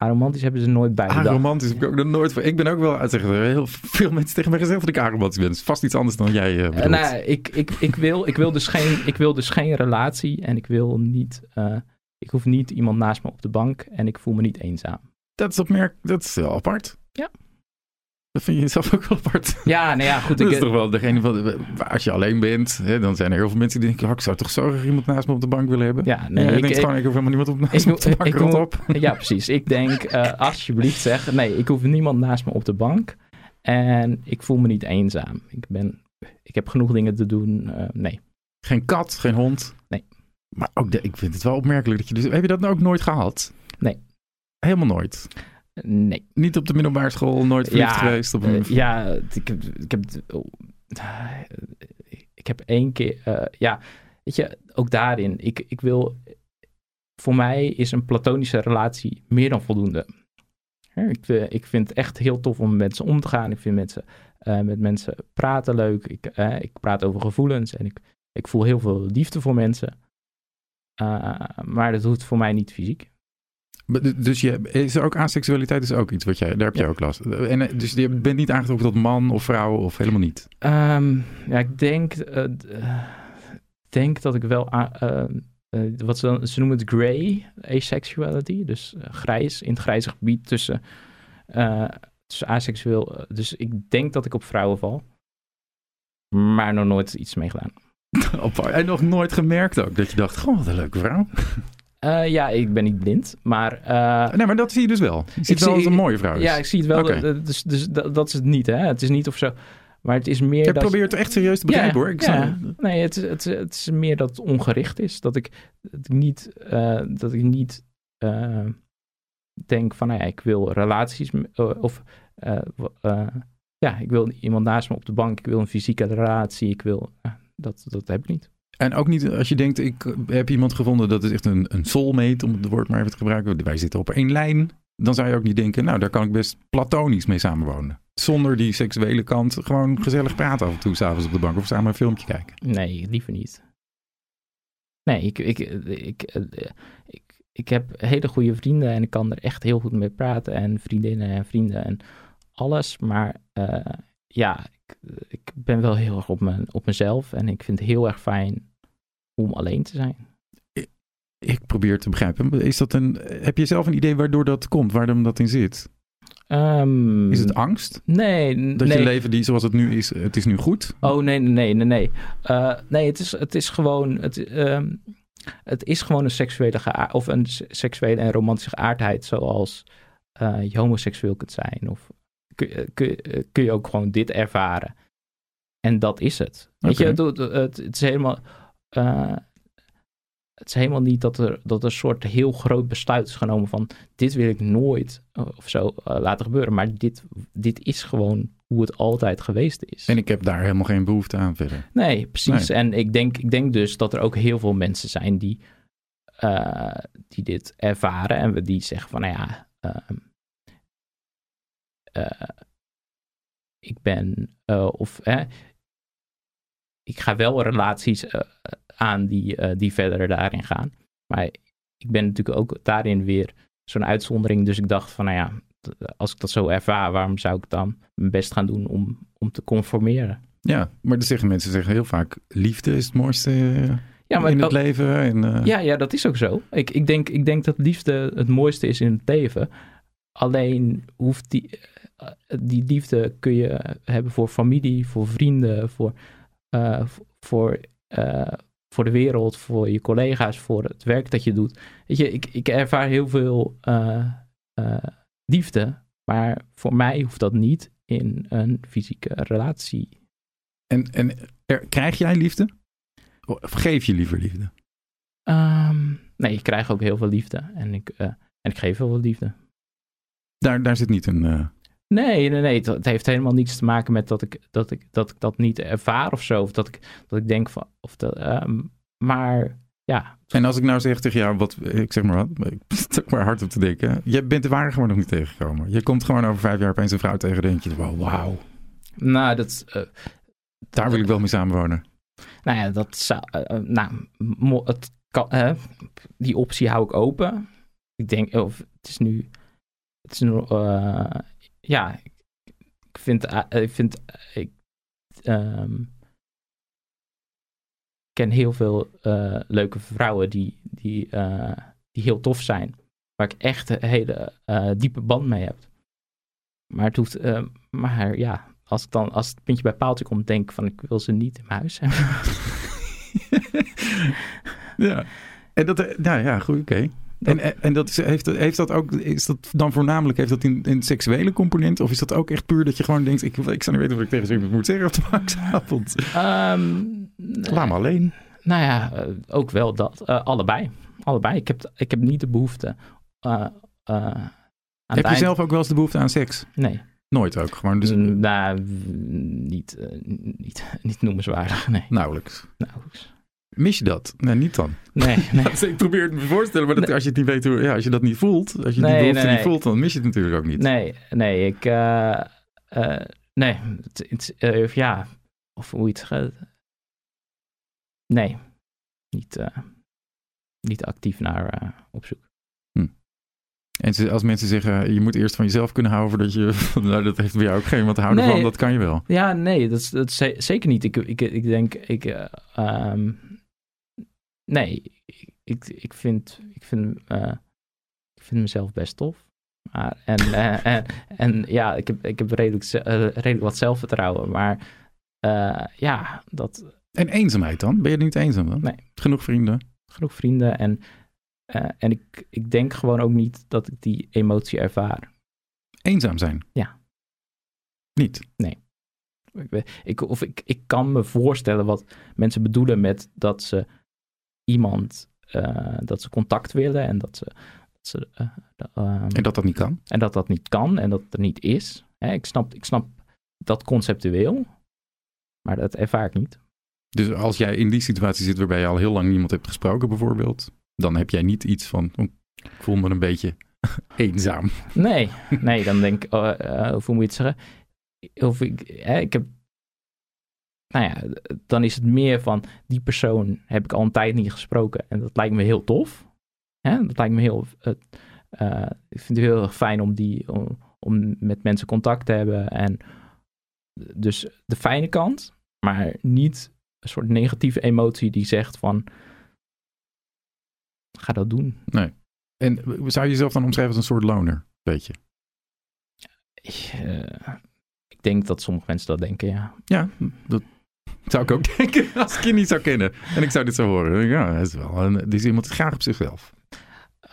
Aromantisch hebben ze nooit bij Aromantisch heb ik ook nog nooit voor. Ik ben ook wel uitzeggen. Heel veel mensen tegen mij gezegd dat ik aromantisch ben. Het is vast iets anders dan jij bedoelt. nou, ik, ik, ik, wil, ik, wil dus geen, ik wil dus geen relatie en ik wil niet ik hoef niet iemand naast me op de bank en ik voel me niet eenzaam. Dat is opmerk, dat is wel apart. Ja. Dat vind je zelf ook wel apart. Ja, nou ja, goed. dat ik, is toch wel degene van, als je alleen bent, hè, dan zijn er heel veel mensen die denken, oh, ik zou toch zo graag iemand naast me op de bank willen hebben. Ja, nee. Ja, ik denk gewoon, ik hoef helemaal niemand op, naast me op de bank, rot op. Ja, precies. Ik denk, uh, alsjeblieft zeg, nee, ik hoef niemand naast me op de bank en ik voel me niet eenzaam. Ik ben, ik heb genoeg dingen te doen, uh, nee. Geen kat, geen hond? Nee. Maar ook de, ik vind het wel opmerkelijk dat je dus... Heb je dat nou ook nooit gehad? Nee. Helemaal nooit? Nee. Niet op de middelbare school, nooit verliefd ja, geweest op een... Uh, ja, ik heb... Ik heb, ik heb één keer... Uh, ja, weet je, ook daarin. Ik, ik wil... Voor mij is een platonische relatie meer dan voldoende. Ik, ik vind het echt heel tof om met mensen om te gaan. Ik vind mensen, uh, met mensen praten leuk. Ik, ik praat over gevoelens en ik, ik voel heel veel liefde voor mensen. Maar dat doet voor mij niet fysiek. Dus je, is er ook asexualiteit is ook iets wat jij, daar heb je ook last. En, dus je bent niet aangetrokken tot man of vrouw of helemaal niet? Um, ja, ik denk, uh, denk dat ik wel, uh, wat ze, ze noemen het gray asexuality, dus grijs, in het grijze gebied tussen, tussen asexueel. Dus ik denk dat ik op vrouwen val, maar nog nooit iets mee gedaan. en nog nooit gemerkt ook dat je dacht, goh, wat een leuke vrouw. Uh, ja, ik ben niet blind, maar... Uh, nee, maar dat zie je dus wel. Je ziet wel dat het een mooie vrouw is. Ja, ik zie het wel. Okay. Dat, dus, dus dat, dat, is het niet, hè. Het is niet of zo... Maar het is meer ik probeer het echt serieus te begrijpen, ja, hoor. Ik ja. Nee, het, het, het is meer dat het ongericht is. Dat ik, dat ik niet... Uh, dat ik niet denk van, nou ja, ik wil relaties... of... ja, ik wil iemand naast me op de bank. Ik wil een fysieke relatie. Ik wil... dat, dat heb ik niet. En ook niet als je denkt, ik heb iemand gevonden dat is echt een, een soulmate, om het woord maar even te gebruiken. Wij zitten op één lijn. Dan zou je ook niet denken, nou, daar kan ik best platonisch mee samenwonen. zonder die seksuele kant gewoon gezellig praten af en toe s'avonds op de bank of samen een filmpje kijken? Nee, liever niet. Nee, ik, ik, ik, ik, ik heb hele goede vrienden en ik kan er echt heel goed mee praten. En vriendinnen en vrienden en alles. Maar uh, ja, ik, ik, ben wel heel erg op, mijn, op mezelf. En ik vind het heel erg fijn om alleen te zijn. Ik probeer te begrijpen. Is dat een, heb je zelf een idee waardoor dat komt? Waar dat in zit? Um, is het angst? Nee. Dat nee. je leven die zoals het nu is, het is nu goed? Oh nee, nee, nee, nee. Uh, nee, het is, het is gewoon. Het, uh, het is gewoon een seksuele of een seksuele en romantische geaardheid, zoals uh, je homoseksueel kunt zijn. Of kun, kun, kun, je ook gewoon dit ervaren. En dat is het. Okay. Weet je, het, het, het, is helemaal. Uh, het is helemaal niet dat er, dat er een soort heel groot besluit is genomen van dit wil ik nooit of zo uh, laten gebeuren. Maar dit, dit is gewoon hoe het altijd geweest is. En ik heb daar helemaal geen behoefte aan verder. Nee, precies. Nee. En ik denk, ik denk dus dat er ook heel veel mensen zijn die, uh, die dit ervaren en die zeggen van nou ja, uh, ik ben of ik ga wel relaties aan die, die verder daarin gaan. Maar ik ben natuurlijk ook daarin weer zo'n uitzondering. Dus ik dacht van, nou ja, als ik dat zo ervaar, waarom zou ik dan mijn best gaan doen om, om te conformeren? Ja, maar dan zeggen mensen zeggen heel vaak, liefde is het mooiste ja, maar, in het leven. En, uh... ja, ja, dat is ook zo. Ik, ik, denk, ik denk dat liefde het mooiste is in het leven. Alleen hoeft die, die liefde kun je hebben voor familie, voor vrienden, voor, uh, voor uh, voor de wereld, voor je collega's, voor het werk dat je doet. Weet je, ik, ik ervaar heel veel uh, liefde, maar voor mij hoeft dat niet in een fysieke relatie. En, en er, krijg jij liefde? Of geef je liever liefde? Um, nee, ik krijg ook heel veel liefde en ik, en ik geef heel veel liefde. Daar, daar zit niet een. Nee, nee, nee. Het heeft helemaal niets te maken met dat ik dat, ik, dat, ik dat niet ervaar of zo. Of dat ik, dat ik denk van. Of dat, um, maar ja. En als ik nou zeg tegen jou, wat, ik zeg maar wat, ik zit maar hard op te denken. Je bent de ware gewoon nog niet tegengekomen. Je komt gewoon over vijf jaar opeens een vrouw tegen, denk je, wow, wauw. Nou, dat. Uh, Daar wil ik wel mee samenwonen. Nou ja, dat zou. Uh, nou, het kan, uh, die optie hou ik open. Ik denk, of het is nu. Het is nu ja, ik, ik vind, ik vind, ik um, ken heel veel uh, leuke vrouwen die, die, uh, die heel tof zijn, waar ik echt een hele diepe band mee heb. Maar het hoeft, maar ja, als, ik dan, als het puntje bij paaltje komt, denk ik van ik wil ze niet in huis hebben. ja, en dat, nou ja, goed, oké. En, en dat is, heeft, heeft dat ook, is dat dan voornamelijk, heeft dat in, in seksuele component? Of is dat ook echt puur dat je gewoon denkt, ik, ik zou niet weten wat ik tegen moet zeggen op de maandagavond? Um, Laat me alleen. Nou ja, uh, ook wel dat. Uh, allebei. Allebei. Ik heb, ik heb niet de behoefte. Uh, heb je zelf ook wel eens de behoefte aan seks? Nee. Nooit ook? Gewoon dus... Nou, niet, niet, niet noemenswaardig, nee. Nauwelijks. Nauwelijks. Mis je dat? Nee, niet dan. Nee. nee. ik probeer het me voor te stellen, maar dat, nee. als je het niet weet hoe, ja, als je dat niet voelt, als je nee, die behoefte nee, niet voelt, dan mis je het natuurlijk ook niet. Nee, nee, ik, uh, uh, nee, het, het, uh, ja, of hoe gaat. Nee, niet, niet actief naar op zoek. Hm. En als mensen zeggen, je moet eerst van jezelf kunnen houden voordat je, nou dat heeft bij jou ook geen wat te houden van, dat kan je wel. Ja, nee, dat is, dat is zeker niet. Ik, ik, ik denk, ik, um, nee, ik, ik, vind, ik, vind, uh, ik vind mezelf best tof. Maar, en, uh, en, en ja, ik heb, ik heb redelijk, uh, redelijk wat zelfvertrouwen. Maar ja, dat. En eenzaamheid dan? Ben je niet eenzaam dan? Nee. Genoeg vrienden? Genoeg vrienden. En, en ik, ik denk gewoon ook niet dat ik die emotie ervaar. Eenzaam zijn? Ja. Niet? Nee. Ik, ik, of ik, ik kan me voorstellen wat mensen bedoelen met dat ze iemand, uh, dat ze contact willen en dat ze. Dat ze uh, um, en dat dat niet kan? En dat dat niet kan en dat het er niet is. Hè, ik, snap, ik snap dat conceptueel, maar dat ervaar ik niet. Dus als jij in die situatie zit waarbij je al heel lang niemand hebt gesproken, bijvoorbeeld, dan heb jij niet iets van. Oh, ik voel me een beetje eenzaam. Nee, nee, dan denk ik, uh, hoe moet je het zeggen? of ik, hè, ik heb, nou ja, dan is het meer van die persoon heb ik al een tijd niet gesproken en dat lijkt me heel tof. Hè? Dat lijkt me heel, uh, ik vind het heel erg fijn om die, om, om met mensen contact te hebben en dus de fijne kant, maar niet een soort negatieve emotie die zegt van ga dat doen. Nee. En zou je jezelf dan omschrijven als een soort loner, weet je? Uh, ik denk dat sommige mensen dat denken, ja. Ja, dat zou ik ook denken als ik je niet zou kennen. En ik zou dit zo horen. Ja, dat is wel een, die is iemand graag op zichzelf.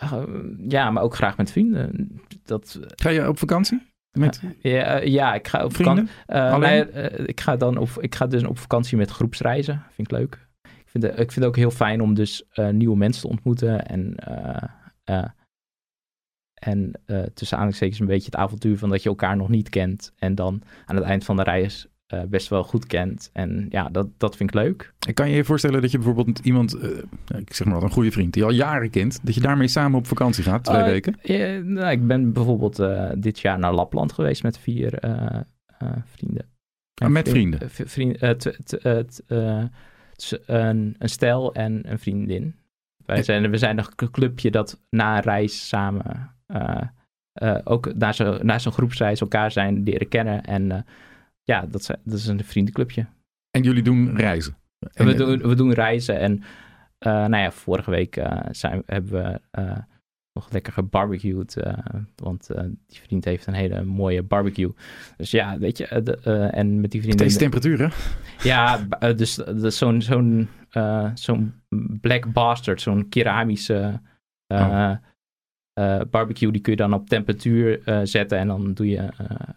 Uh, ja, maar ook graag met vrienden. Dat, Ga je op vakantie? Met ja, ja, ik ga op vakantie. Uh, nee, ik ga dan op, ik ga dus op vakantie met groepsreizen. Vind ik leuk. Ik vind, ik vind het ook heel fijn om dus nieuwe mensen te ontmoeten en en tussen aanhalingstekens een beetje het avontuur van dat je elkaar nog niet kent. En dan aan het eind van de reis uh, best wel goed kent. En ja, dat, dat vind ik leuk. En kan je je voorstellen dat je bijvoorbeeld iemand, uh, ik zeg maar wat, een goede vriend, die al jaren kent, dat je daarmee samen op vakantie gaat, twee weken? Ja, nou, ik ben bijvoorbeeld dit jaar naar Lapland geweest met vier vrienden. Ah, met vrienden? vrienden een, een stel en een vriendin. Wij zijn, we zijn een clubje dat na een reis samen ook na zo'n groepsreis elkaar zijn leren kennen. En ja, dat, dat, is een vriendenclubje. En jullie doen reizen? En we, doen, we doen reizen. En nou ja, vorige week zijn, hebben we nog lekker gebarbecued. want die vriend heeft een hele mooie barbecue. Dus ja, weet je. en met die vrienden... Deze temperatuur, hè? Ja, dus, dus zo'n zo'n zo'n black bastard, zo'n keramische... Oh. Uh, barbecue die kun je dan op temperatuur uh, zetten en dan doe je uh,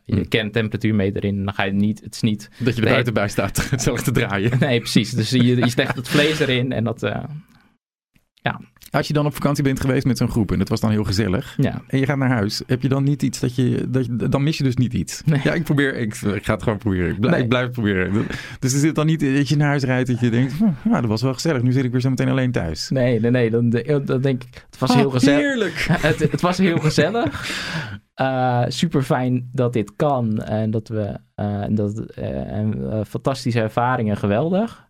je mm. kerntemperatuur mee erin. En dan ga je niet, het is niet... Dat je er buiten bij staat, zelf te draaien. Nee, precies. Dus je, je het vlees erin en dat, ja. Als je dan op vakantie bent geweest met zo'n groep en het was dan heel gezellig. Ja. En je gaat naar huis. Heb je dan niet iets dat je. Dat je dan mis je dus niet iets. Nee. Ja, ik probeer. Ik, ik, ga het gewoon proberen. Ik blijf, nee. ik blijf proberen. Dus er zit dan niet dat je naar huis rijdt dat je denkt. Ja, dat was wel gezellig. Nu zit ik weer zo meteen alleen thuis. Nee, nee, nee. Dan, dan denk ik. Het was oh, heel gezellig. Heerlijk. het, het was heel gezellig. Uh, super fijn dat dit kan. En dat we. Uh, dat, uh, en, fantastische ervaringen. Geweldig.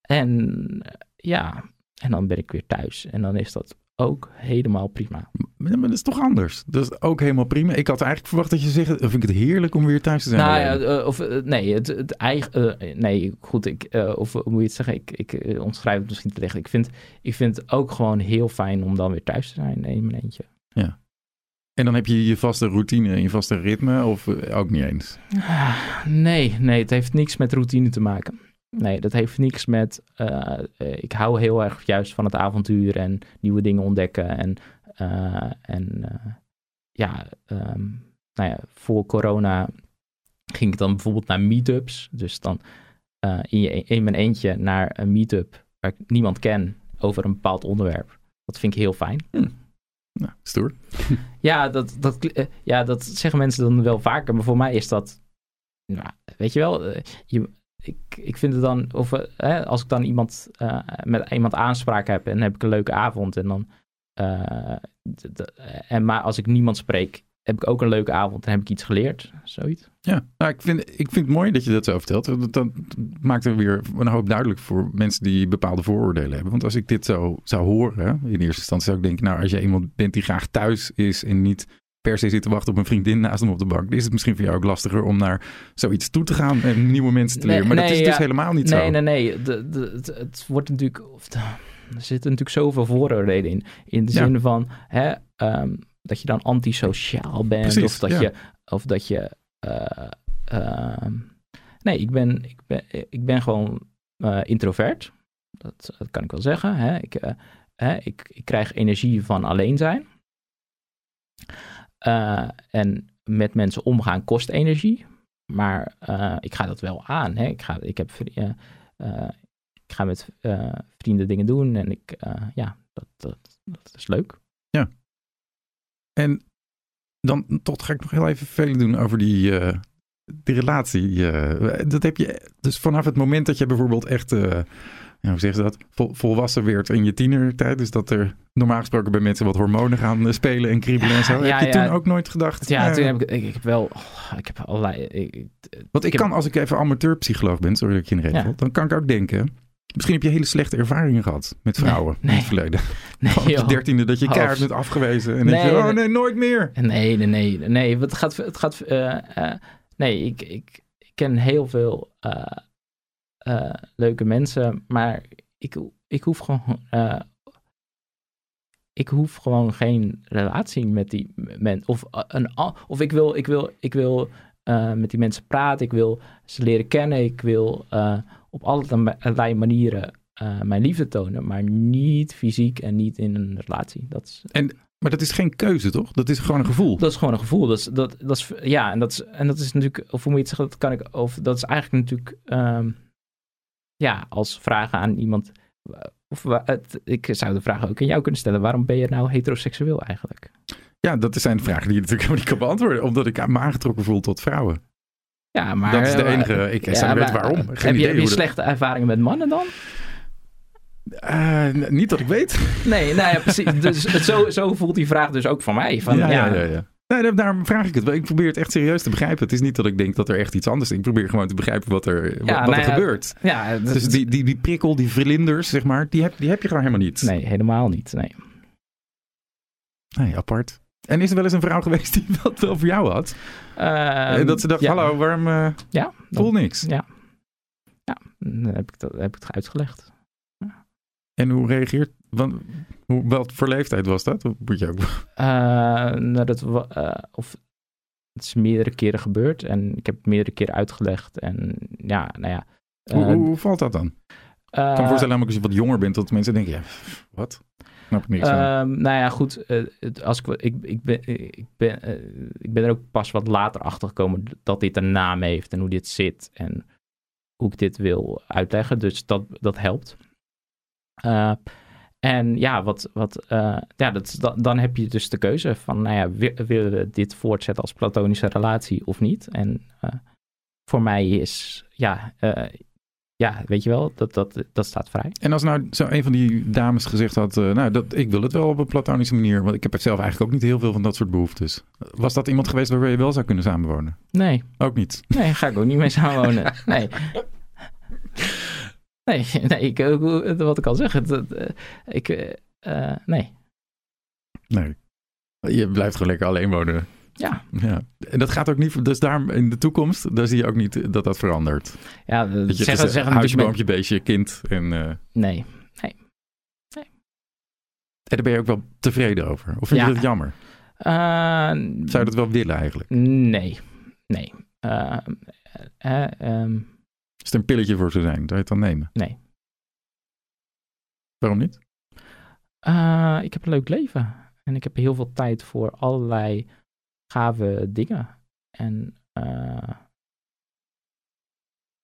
En ja, en dan ben ik weer thuis. En dan is dat ook helemaal prima. Maar dat is toch anders? Dat is ook helemaal prima. Ik had eigenlijk verwacht dat je zegt, dan vind ik het heerlijk om weer thuis te zijn. Nou ja, uh, of uh, nee, het, het eigen, uh, nee, goed, ik, of hoe moet je het zeggen? Ik, ik omschrijf het misschien te liggen. Ik vind, ik vind het ook gewoon heel fijn om dan weer thuis te zijn in mijn eentje. Ja. En dan heb je je vaste routine en je vaste ritme of ook niet eens? Ah, nee, nee, het heeft niks met routine te maken. Nee, dat heeft niks met. Uh, ik hou heel erg juist van het avontuur en nieuwe dingen ontdekken. En, uh, en uh, ja, um, nou ja, voor corona ging ik dan bijvoorbeeld naar meetups. Dus dan in, je, in mijn eentje naar een meetup waar ik niemand ken over een bepaald onderwerp. Dat vind ik heel fijn. Hm. Nou, stoer. ja, dat, dat, ja, dat zeggen mensen dan wel vaker. Maar voor mij is dat. Nou, weet je wel, je, ik, ik vind het dan, of hè, als ik dan iemand uh, met iemand aanspraak heb en heb ik een leuke avond en dan, uh, en maar als ik niemand spreek, heb ik ook een leuke avond en heb ik iets geleerd, zoiets. Ja, nou, ik, vind, ik vind het mooi dat je dat zo vertelt. Dat, dat maakt er weer een hoop duidelijk voor mensen die bepaalde vooroordelen hebben. Want als ik dit zo zou horen, in eerste instantie zou ik denken, nou, als je iemand bent die graag thuis is en niet per se zit te wachten op een vriendin naast hem op de bank. is het misschien voor jou ook lastiger om naar zoiets toe te gaan en nieuwe mensen te leren. maar dat is dus helemaal niet nee, zo. Nee, nee, nee. De, de, het, het, wordt natuurlijk... Of de, er zitten natuurlijk zoveel vooroordelen in. In de ja. zin van hè, um, dat je dan antisociaal bent. Precies, of dat ja. je... Of dat je uh, uh, nee, ik ben, ik ben, ik ben gewoon uh, introvert. Dat, dat, kan ik wel zeggen. Hè. Ik, hè, ik, ik krijg energie van alleen zijn. Uh, en met mensen omgaan kost energie. Maar uh, ik ga dat wel aan. Hè. Ik, ga, ik, heb, uh, ik ga met vrienden dingen doen. En ik, ja, dat, dat, dat, is leuk. Ja. En dan tot ga ik nog heel even veel doen over die, die relatie, eh, dat heb je dus vanaf het moment dat je bijvoorbeeld echt, uh, ja, hoe zeg je dat, vol, volwassen werd in je tienertijd. Dus dat er normaal gesproken bij mensen wat hormonen gaan eh, spelen en kriebelen en zo. heb je toen ook nooit gedacht? Ja, toen heb ik, ik, ik heb wel, oh, ik heb allerlei... Ik, Want ik, kan, als ik even amateurpsycholoog ben, sorry dat ik je in de dan kan ik ook denken... Misschien heb je hele slechte ervaringen gehad met vrouwen nee, in het verleden. Nee, Op je dertiende dat je kaart bent afgewezen. En nee, denk je, oh nee, nooit meer. Nee, nee, nee. nee het gaat, het gaat nee, ik, ik, ik ken heel veel uh, uh, leuke mensen, maar ik, ik hoef gewoon. Uh, ik hoef gewoon geen relatie met die mensen. Of, een, of ik wil, ik wil, ik wil met die mensen praten. Ik wil ze leren kennen. Ik wil op allerlei manieren mijn liefde tonen. Maar niet fysiek en niet in een relatie. Dat is, maar dat is geen keuze, toch? Dat is gewoon een gevoel. Dat is gewoon een gevoel. Dat is, dat, dat is, ja, en dat is, en dat is natuurlijk, of hoe moet je het zeggen, dat kan ik, of dat is eigenlijk natuurlijk, um, ja, als vragen aan iemand, of het, ik zou de vraag ook aan jou kunnen stellen, waarom ben je nou heteroseksueel eigenlijk? Ja, dat zijn vragen die je natuurlijk helemaal niet kan beantwoorden, omdat ik me aangetrokken voel tot vrouwen. Ja, maar... Dat is de eh, enige, ik ja, weten waarom. Geen heb je, heb je slechte ervaringen met mannen dan? Uh, niet dat ik weet. Nee, nou ja, precies. Dus zo, zo voelt die vraag dus ook van mij. Van, ja, ja, ja. ja, Nee, daarom vraag ik het. Ik probeer het echt serieus te begrijpen. Het is niet dat ik denk dat er echt iets anders is. Ik probeer gewoon te begrijpen wat er, wat, er nou gebeurt. Ja, dus die, die, die prikkel, die vlinders, zeg maar, die heb, die heb je gewoon helemaal niet. Nee, helemaal niet. Nee. Nee, apart. En is er wel eens een vrouw geweest die dat wel voor jou had? Uh, dat ze dacht, hallo, waarom uh, ja, voel niks? Ja. Ja, dan heb ik, dat, heb ik het uitgelegd. En hoe reageert, want, hoe, wat voor leeftijd was dat? Moet je ook... Uh, nou, dat, uh, of, het is meerdere keren gebeurd en ik heb het meerdere keren uitgelegd. En ja, nou ja. Hoe, hoe, valt dat dan? ik kan me voorstellen, als je wat jonger bent, dat mensen denken, ja, wat? Snap ik niks nou ja, goed. als ik, ik, ik, ben, ik, ben, ik ben er ook pas wat later achter gekomen dat dit een naam heeft en hoe dit zit en hoe ik dit wil uitleggen. Dus dat, dat helpt. Uh, en ja, wat, wat, uh, ja dat, dan, dan heb je dus de keuze van, nou ja, willen we dit voortzetten als platonische relatie of niet? En uh, voor mij is, ja, ja, weet je wel, dat, dat, dat staat vrij. En als nou zo een van die dames gezegd had, nou, dat, ik wil het wel op een platonische manier, want ik heb zelf eigenlijk ook niet heel veel van dat soort behoeftes. Was dat iemand geweest waar je wel zou kunnen samenwonen? Nee. Ook niet? Nee, ga ik ook niet mee samenwonen. nee. Nee, nee ik, eh, wat ik al zeg, het, eh, ik, uh, nee. Nee. Je blijft gewoon lekker alleen wonen. Ja. ja. En dat gaat ook niet, dus daar in de toekomst, daar zie je ook niet dat dat verandert. Ja, dat je zeggen, zeggen huisje, boompje, beestje, kind en... Uh... Nee, nee, nee. En daar ben je ook wel tevreden over? Of vind je dat jammer? Uh, Zou je dat wel willen eigenlijk? Nee, nee. Uh, um, als er een pilletje voor zou zijn, zou je het dan nemen? Nee. Waarom niet? Uh, ik heb een leuk leven. En ik heb heel veel tijd voor allerlei gave dingen. En, uh,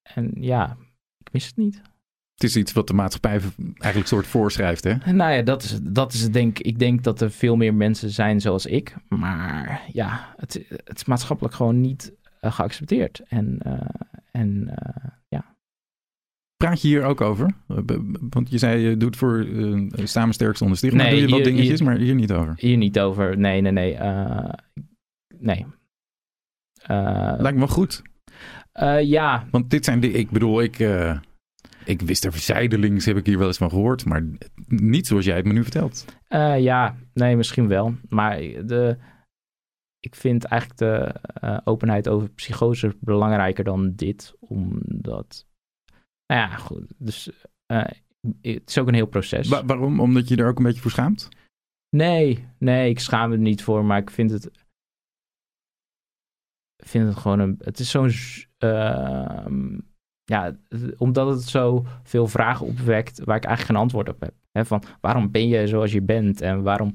en ja, ik mis het niet. Het is iets wat de maatschappij eigenlijk soort voorschrijft, hè? Nou ja, dat is, dat is denk ik. denk dat er veel meer mensen zijn zoals ik. Maar ja, het, het is maatschappelijk gewoon niet uh, geaccepteerd. En, uh, en ja. Praat je hier ook over? Want je zei je doet voor uh, samen sterk zonder stigma. Nee, doe je hier, wat dingetjes, hier, maar hier niet over. Hier niet over. Nee, nee, nee. nee. Lijkt me wel goed. ja. Want dit zijn de, ik bedoel, ik, ik wist er zijdelings, heb ik hier wel eens van gehoord, maar niet zoals jij het me nu vertelt. ja, nee, misschien wel. Maar de, ik vind eigenlijk de uh, openheid over psychose belangrijker dan dit, omdat, nou ja, goed, dus uh, het is ook een heel proces. Wa waarom? Omdat je er ook een beetje voor schaamt? Nee, nee, ik schaam me er niet voor, maar ik vind het, vind het gewoon een, het is zo'n, uh, ja, omdat het zo veel vragen opwekt waar ik eigenlijk geen antwoord op heb. Van waarom ben je zoals je bent en waarom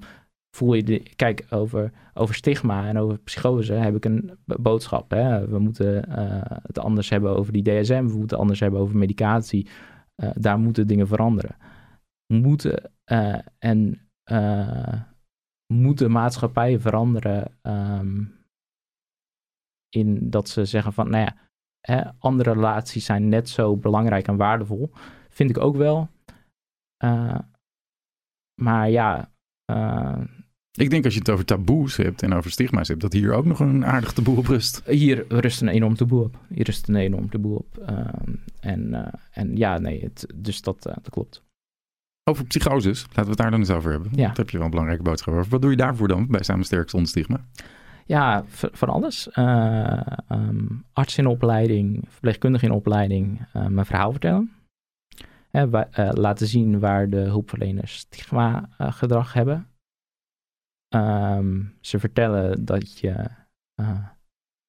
voel je de, kijk, over, over stigma en over psychose heb ik een boodschap. Hè? We moeten uh, het anders hebben over die DSM, we moeten anders hebben over medicatie. Uh, daar moeten dingen veranderen. Moeten uh, en moeten maatschappijen veranderen. Um, in dat ze zeggen van, nou ja, hè, andere relaties zijn net zo belangrijk en waardevol. Vind ik ook wel. Maar ja. Ik denk als je het over taboes hebt en over stigma's hebt, dat hier ook nog een aardig taboe op rust. Hier rust een enorm taboe op. Hier rust een enorm taboe op. Uh, en, uh, en ja, nee, het, dus dat, dat klopt. Over psychoses, laten we het daar dan eens over hebben. Ja. Dat heb je wel een belangrijke boodschap over. Wat doe je daarvoor dan bij Samen Sterk zonder stigma? Ja, van alles. Um, arts in opleiding, verpleegkundige in opleiding, mijn verhaal vertellen. Hè, laten zien waar de hulpverleners stigma gedrag hebben. Um, ze vertellen dat je, uh,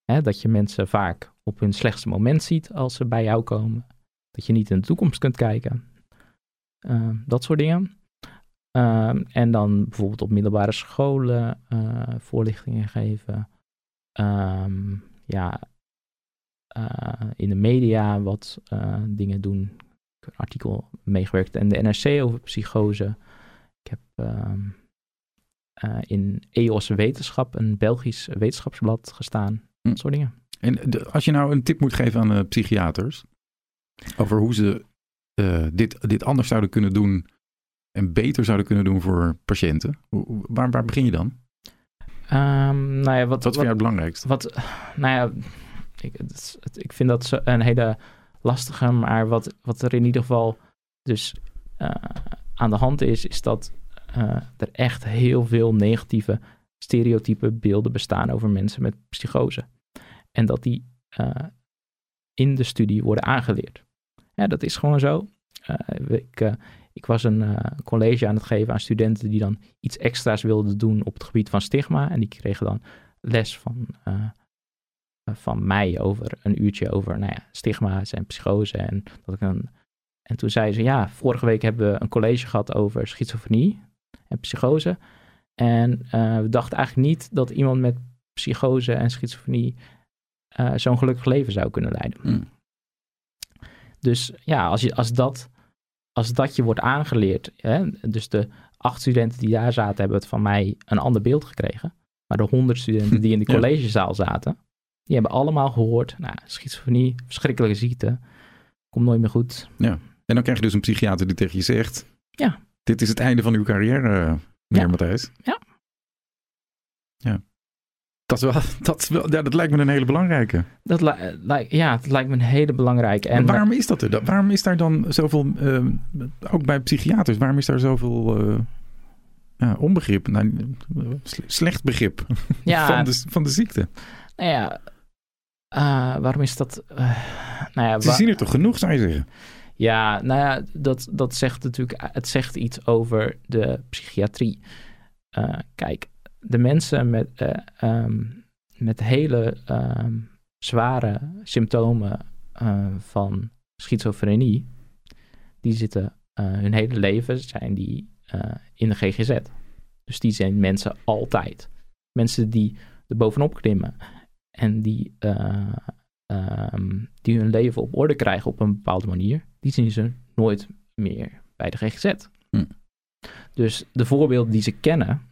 hè, dat je mensen vaak op hun slechtste moment ziet als ze bij jou komen. Dat je niet in de toekomst kunt kijken. Um, dat soort dingen. Um, en dan bijvoorbeeld op middelbare scholen voorlichtingen geven. ja, in de media wat dingen doen een artikel meegewerkt in de NRC over psychose. Ik heb uh, in EOS Wetenschap, een Belgisch wetenschapsblad, gestaan. Hm. Dat soort dingen. En de, als je nou een tip moet geven aan uh, psychiaters over hoe ze eh, dit, dit anders zouden kunnen doen en beter zouden kunnen doen voor patiënten, waar, waar begin je dan? Um, nou ja, wat, wat vind je het belangrijkste? Wat, nou ja, ik, het, ik vind dat een hele lastiger. Maar wat, wat er in ieder geval dus aan de hand is, is dat uh, er echt heel veel negatieve stereotype beelden bestaan over mensen met psychose. En dat die uh, in de studie worden aangeleerd. Dat is gewoon zo. ik, ik was een college aan het geven aan studenten die dan iets extra's wilden doen op het gebied van stigma. En die kregen dan les van van mij over een uurtje over nou ja, stigma's en psychose. En, dat ik een, en toen zei ze, ja, vorige week hebben we een college gehad over schizofrenie en psychose. En uh, we dachten eigenlijk niet dat iemand met psychose en schizofrenie uh, zo'n gelukkig leven zou kunnen leiden. Mm. Dus ja, als, je, als, dat, als dat je wordt aangeleerd, hè, dus de acht studenten die daar zaten hebben het van mij een ander beeld gekregen. Maar de honderd studenten die in de collegezaal zaten, die hebben allemaal gehoord, nou, schizofrenie, verschrikkelijke ziekte, komt nooit meer goed. Ja, en dan krijg je dus een psychiater die tegen je zegt, ja. Dit is het einde van uw carrière, meneer ja. Matthijs. Ja. Ja. Dat, is wel, dat, is wel, ja, dat lijkt me een hele belangrijke. Dat li ja, het lijkt me een hele belangrijke. En waarom is dat er? Waarom is daar dan zoveel, uh, ook bij psychiaters, waarom is daar zoveel uh, ja, onbegrip, nou, slecht begrip ja, van, de, van de ziekte? Nou ja, uh, waarom is dat? Nou ja, Ze zien er toch genoeg, zou je zeggen? Ja, nou ja, dat, dat zegt natuurlijk, het zegt iets over de psychiatrie. Uh, kijk, de mensen met, um, met hele um, zware symptomen van schizofrenie, die zitten hun hele leven, zijn die in de GGZ. Dus die zijn mensen altijd. Mensen die er bovenop klimmen en die, um, die hun leven op orde krijgen op een bepaalde manier, die zien ze nooit meer bij de GGZ. Hm. Dus de voorbeelden die ze kennen,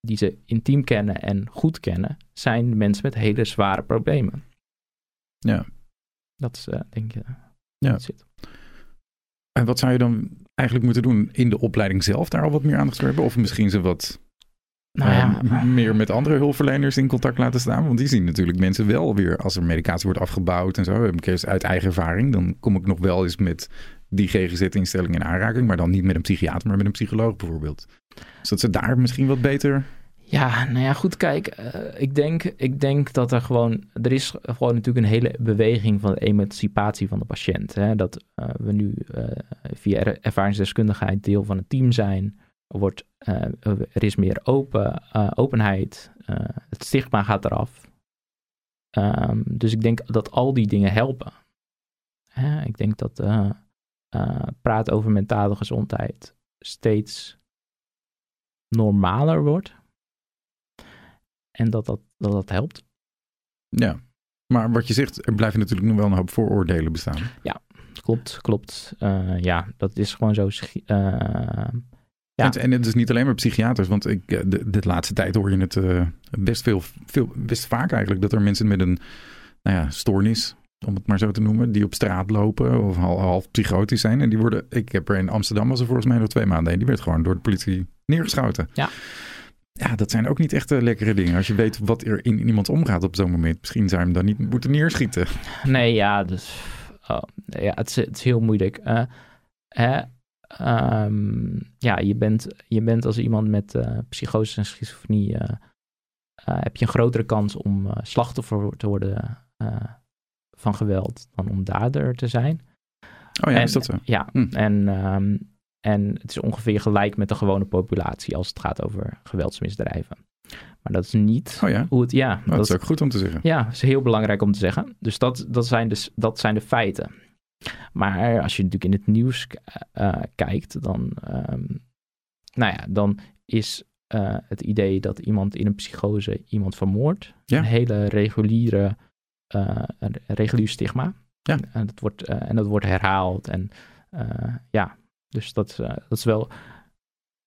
die ze intiem kennen en goed kennen, zijn mensen met hele zware problemen. Ja. Dat is uh, denk ik. Ja. Zit. En wat zou je dan eigenlijk moeten doen in de opleiding zelf? Daar al wat meer aandacht voor hebben? Of misschien ze wat nou ja. Meer met andere hulpverleners in contact laten staan. Want die zien natuurlijk mensen wel weer als er medicatie wordt afgebouwd en zo. Heb ik eens uit eigen ervaring. Dan kom ik nog wel eens met die GGZ-instelling in aanraking. Maar dan niet met een psychiater, maar met een psycholoog bijvoorbeeld. Dus dat ze daar misschien wat beter. Ja, nou ja, goed, kijk. Uh, ik, denk, ik denk dat er gewoon. Er is gewoon natuurlijk een hele beweging van de emancipatie van de patiënt. Hè? Dat uh, we nu via ervaringsdeskundigheid deel van het team zijn wordt, er is meer open, uh, openheid, uh, het stigma gaat eraf. Um, dus ik denk dat al die dingen helpen. Hè? Ik denk dat praten over mentale gezondheid steeds normaler wordt. En dat dat, dat, dat helpt. Ja, maar wat je zegt, er blijven natuurlijk nog wel een hoop vooroordelen bestaan. Ja, klopt, klopt. ja, dat is gewoon zo Ja. En, en het is niet alleen maar psychiaters, want ik, eh, de, de laatste tijd hoor je het eh, best, veel, veel, best vaak eigenlijk, dat er mensen met een nou ja, stoornis, om het maar zo te noemen, die op straat lopen of half, half psychotisch zijn. En die worden, ik heb er in Amsterdam was er volgens mij nog twee maanden die werd gewoon door de politie neergeschoten. Ja. Ja, dat zijn ook niet echt eh, lekkere dingen. Als je weet wat er in iemand omgaat op zo'n moment. Misschien zou je hem dan niet moeten neerschieten. Nee, ja, dus, oh, ja het, is, het is heel moeilijk. Hè, ehm, ja, je bent, je bent als iemand met eh psychose en schizofrenie... eh, eh, heb je een grotere kans om slachtoffer te worden van geweld... dan om dader te zijn. Oh ja, En- is dat zo? Ja, Hm. en, ehm, en het is ongeveer gelijk met de gewone populatie... als het gaat over geweldsmisdrijven. Maar dat is niet Oh ja, hoe het... Ja, Nou, dat is ook goed om te zeggen. ja, dat is heel belangrijk om te zeggen. Dus dat, dat, zijn, dus, dat zijn de feiten. Maar als je natuurlijk in het nieuws k- eh, kijkt, dan, ehm, nou ja, dan is eh, het idee dat iemand in een psychose iemand vermoordt Ja. een hele reguliere, eh, een regulier stigma. Ja. En dat wordt, eh, en dat wordt herhaald. En eh, ja, dus dat, eh, dat is wel.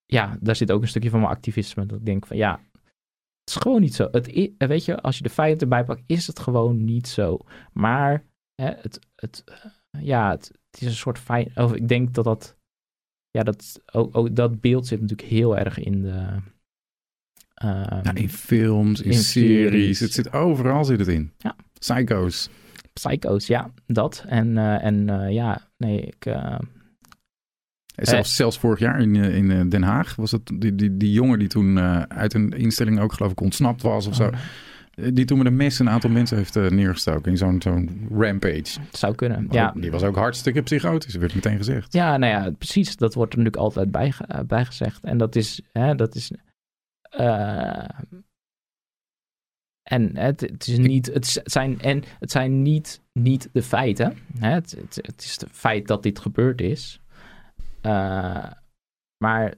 Ja, daar zit ook een stukje van mijn activisme. Dat ik denk van ja, het is gewoon niet zo. Het, eh, weet je, als je de feiten erbij pakt, is het gewoon niet zo. Maar hè, het, het, eh, ja, het, het is een soort fijn. Of ik denk dat dat. Ja, dat, ook, ook dat beeld zit natuurlijk heel erg in de. ehm, Ja, in films, in, in series. series. Het zit overal zit het in. Ja. Psycho's. Psycho's, ja, dat. En, eh, en eh, ja, nee, ik. eh, Zelfs, zelfs vorig jaar in, in Den Haag was het die, die, die jongen die toen uit een instelling ook geloof ik ontsnapt was of zo. oh, Eh, Die toen met een mes een aantal mensen heeft eh, neergestoken in zo'n zo'n rampage. het zou kunnen. Maar Ja. Die was ook hartstikke psychotisch, werd meteen gezegd. ja, nou ja, precies. Dat wordt er natuurlijk altijd bij, eh, bijgezegd. En dat is. Hè, dat is eh, en het, het is niet. Het zijn, en het zijn niet, niet de feiten. Hè? Het, het, het is het feit dat dit gebeurd is. Maar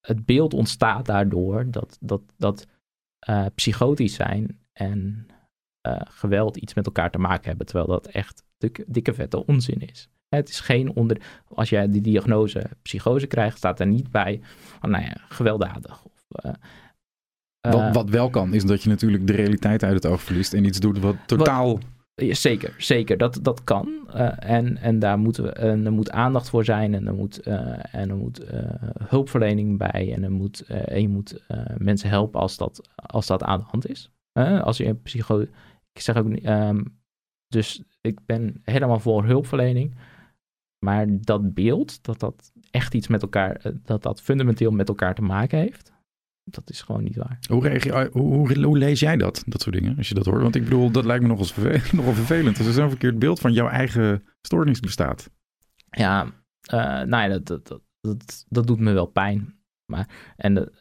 het beeld ontstaat daardoor dat, dat, dat eh, psychotisch zijn en eh, geweld iets met elkaar te maken hebben, terwijl dat echt dikke, dikke vette onzin is. Het is geen onder. Als jij die diagnose psychose krijgt, staat er niet bij. van, nou ja, gewelddadig. Of, eh, wat, wat wel kan, is dat je natuurlijk de realiteit uit het oog verliest en iets doet wat totaal... Zeker, zeker. Dat, dat kan. Eh, en, en daar moeten we, en er moet aandacht voor zijn. En er moet, eh, en er moet eh, hulpverlening bij. En, er moet, en je moet mensen helpen als dat, als dat aan de hand is. Als je een psycho... Ik zeg ook niet... ehm, dus ik ben helemaal voor hulpverlening. Maar dat beeld, dat dat echt iets met elkaar... dat dat fundamenteel met elkaar te maken heeft... Dat is gewoon niet waar. Hoe, reageer, hoe, hoe, hoe lees jij dat, dat soort dingen, als je dat hoort? Want ik bedoel, dat lijkt me nogal, vervelend, nogal vervelend. Als er zo'n verkeerd beeld van jouw eigen stoornis bestaat. Ja, eh nou ja, dat, dat, dat, dat, dat doet me wel pijn. Maar, en de,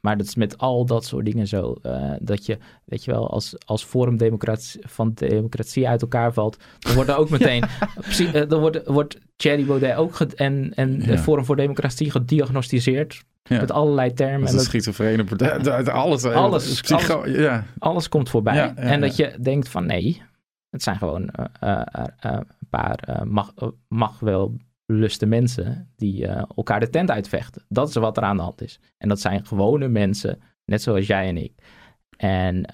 maar dat is met al dat soort dingen zo. eh, dat je, weet je wel, als, als Forum democratie, van Democratie uit elkaar valt, dan wordt er ook meteen. eh, dan wordt, wordt Thierry Baudet ook en, en Ja. Forum voor Democratie gediagnosticeerd. Ja. Met allerlei termen. Dat En is dat, een schizofrene partij. Alles. Alles, Ja. alles komt voorbij. Ja, en dat je denkt van nee, het zijn gewoon eh, eh, eh, een paar mag, mag wel luste mensen die elkaar de tent uitvechten. Dat is wat er aan de hand is. En dat zijn gewone mensen, net zoals jij en ik. En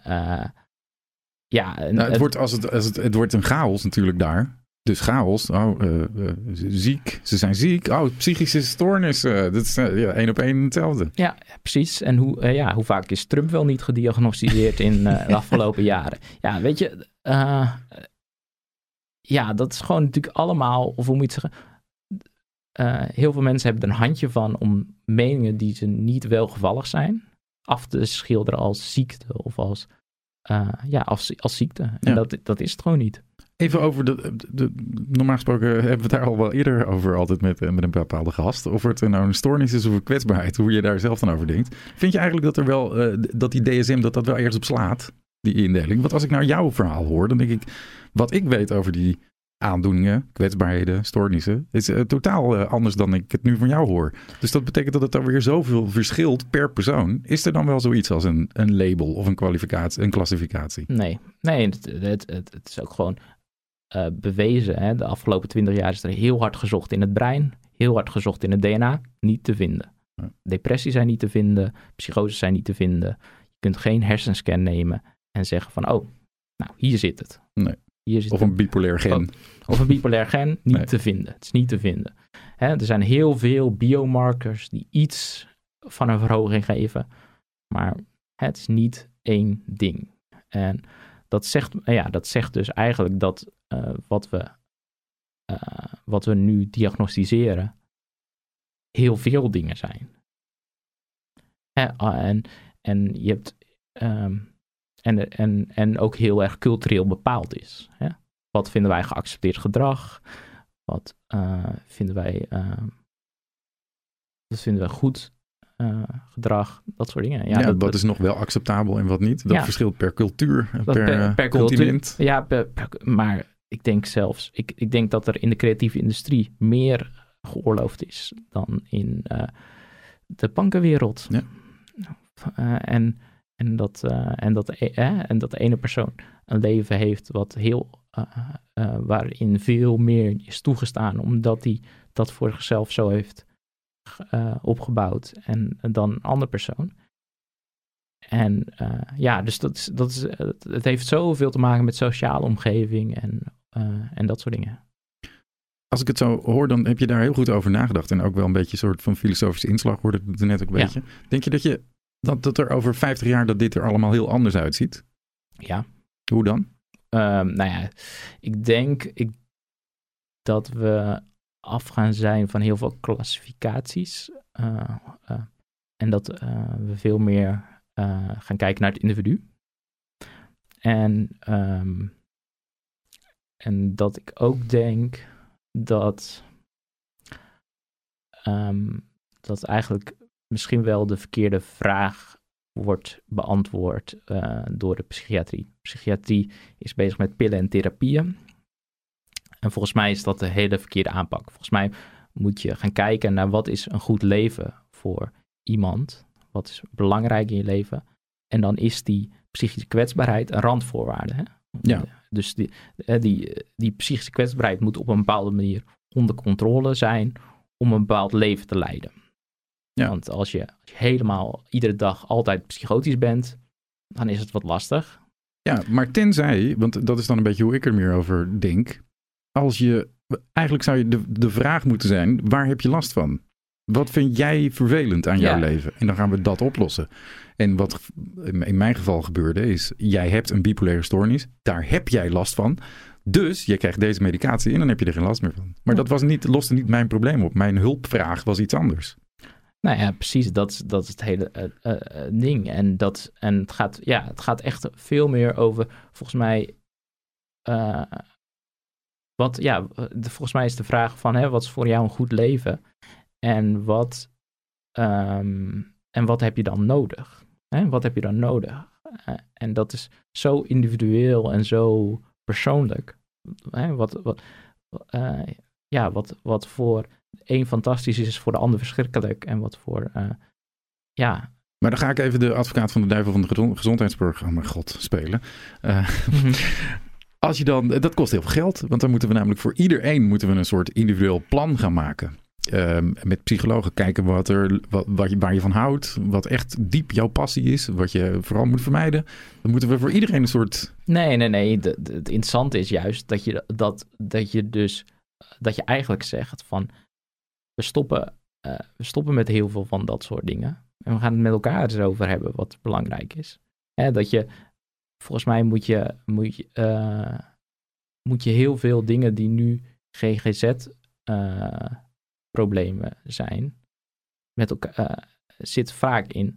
ja, Nou, het, het- wordt, als het, als het, het wordt een chaos natuurlijk daar. Dus chaos. Oh, eh, eh, ziek. Ze zijn ziek. Oh, psychische stoornis. eh, dat is eh, ja, één op één hetzelfde. Ja, precies. En hoe, ja, hoe vaak is Trump wel niet gediagnosticeerd in de afgelopen jaren? Ja, weet je, ja, dat is gewoon natuurlijk allemaal, of hoe moet je het zeggen? Heel veel mensen hebben er een handje van om meningen die ze niet welgevallig zijn, af te schilderen als ziekte of als, ja, als, als ziekte. En Ja. dat, dat is het gewoon niet. Even over de, de, Normaal gesproken hebben we het daar al wel eerder over, altijd met, eh, met een bepaalde gast. Of het nou een stoornis is of een kwetsbaarheid, hoe je daar zelf dan over denkt. Vind je eigenlijk dat er wel, eh, dat die DSM, dat dat wel ergens op slaat, die indeling? Want als ik nou jouw verhaal hoor, dan denk ik, wat ik weet over die aandoeningen, kwetsbaarheden, stoornissen, is eh, totaal anders dan ik het nu van jou hoor. Dus dat betekent dat het dan weer zoveel verschilt per persoon. Is er dan wel zoiets als een, een label of een kwalificatie, een klassificatie? Nee, nee het, het, het is ook gewoon eh, bewezen. Hè? De afgelopen twintig jaar is er heel hard gezocht in het brein, heel hard gezocht in het DNA, niet te vinden. Depressie zijn niet te vinden, psychoses zijn niet te vinden. Je kunt geen hersenscan nemen en zeggen van, oh, nou, hier zit het. Nee. Hier zit Of het. een bipolair gen. Oh. Of een bipolair gen, niet Nee. te vinden. Het is niet te vinden. Hè, er zijn heel veel biomarkers die iets van een verhoging geven, maar het is niet één ding. En dat zegt, ja, dat zegt dus eigenlijk dat wat, we, eh, wat we nu diagnosticeren heel veel dingen zijn. Ah, en, en je hebt ehm, en, en, en ook heel erg cultureel bepaald is. Hè? Wat vinden wij geaccepteerd gedrag? Wat eh, vinden wij, eh, wat vinden wij goed eh, gedrag? Dat soort dingen. Ja, Ja, wat dat, is nog wel acceptabel en wat niet. Dat Ja. verschilt per cultuur, dat per, per, per continent. cultuur- Ja, per- maar ik denk zelfs, ik, ik denk dat er in de creatieve industrie meer geoorloofd is dan in eh, de bankenwereld. Ja. Eh, en, en, dat, eh, en, dat, e- eh, en dat de ene persoon een leven heeft wat heel, waarin veel meer is toegestaan, omdat hij dat voor zichzelf zo heeft opgebouwd en dan een andere persoon. En ja, dus dat is, dat is, het, heeft zoveel te maken met sociale omgeving en, en dat soort dingen. Als ik het zo hoor, dan heb je daar heel goed over nagedacht. En ook wel een beetje een soort van filosofische inslag hoorde ik het net ook een Ja. beetje. Denk je dat, je dat, dat er over 50 jaar dat dit er allemaal heel anders uitziet? Ja, Hoe dan? Ehm, nou ja, ik denk ik, dat we af gaan zijn van heel veel klassificaties. eh, eh, en dat eh, we veel meer eh, gaan kijken naar het individu. En, ehm, en dat ik ook denk dat, ehm, dat eigenlijk misschien wel de verkeerde vraag wordt beantwoord eh, door de psychiatrie. Psychiatrie is bezig met pillen en therapieën. En volgens mij is dat de hele verkeerde aanpak. Volgens mij moet je gaan kijken naar wat is een goed leven voor iemand. Wat is belangrijk in je leven. En dan is die psychische kwetsbaarheid een randvoorwaarde. Hè? Ja. Dus die, die, die psychische kwetsbaarheid moet op een bepaalde manier onder controle zijn om een bepaald leven te leiden. Ja. Want als je, als je helemaal iedere dag altijd psychotisch bent, dan is het wat lastig. Ja, maar tenzij, want dat is dan een beetje hoe ik er meer over denk. Als je, eigenlijk zou je de, de vraag moeten zijn, waar heb je last van? Wat vind jij vervelend aan jouw Ja. leven? En dan gaan we dat oplossen. En wat in mijn geval gebeurde is, jij hebt een bipolaire stoornis. Daar heb jij last van. Dus je krijgt deze medicatie en dan heb je er geen last meer van. Maar dat was niet, loste niet mijn probleem op. Mijn hulpvraag was iets anders. Nou ja, precies. Dat, is- dat is het hele eh, eh, eh, ding. En, dat, en het, gaat, ja, het gaat echt veel meer over, volgens mij, wat, ja, de, volgens mij is de vraag van, hè, wat is voor jou een goed leven? En wat, ehm, en wat heb je dan nodig? Hè? Wat heb je dan nodig? Eh, en dat is zo individueel en zo persoonlijk. Hè? Wat, wat, eh, ja, wat, wat voor één fantastisch is, is voor de ander verschrikkelijk. En wat voor, eh, ja. Maar dan ga ik even de advocaat van de duivel van de gezond- gezondheidszorg, oh god, spelen. Eh, als je dan, dat kost heel veel geld, want dan moeten we namelijk voor iedereen moeten we een soort individueel plan gaan maken. Ehm, met psychologen kijken wat er, wat, waar je van houdt, wat echt diep jouw passie is, wat je vooral moet vermijden. Dan moeten we voor iedereen een soort. Nee, nee, nee. Het interessante is juist dat je, dat, dat je dus, dat je eigenlijk zegt van, we stoppen, eh, we stoppen met heel veel van dat soort dingen. En we gaan het met elkaar eens over hebben wat belangrijk is. Dat je, volgens mij moet je, moet je, eh, moet je heel veel dingen die nu GGZ-problemen zijn, met elkaar, eh, zit vaak in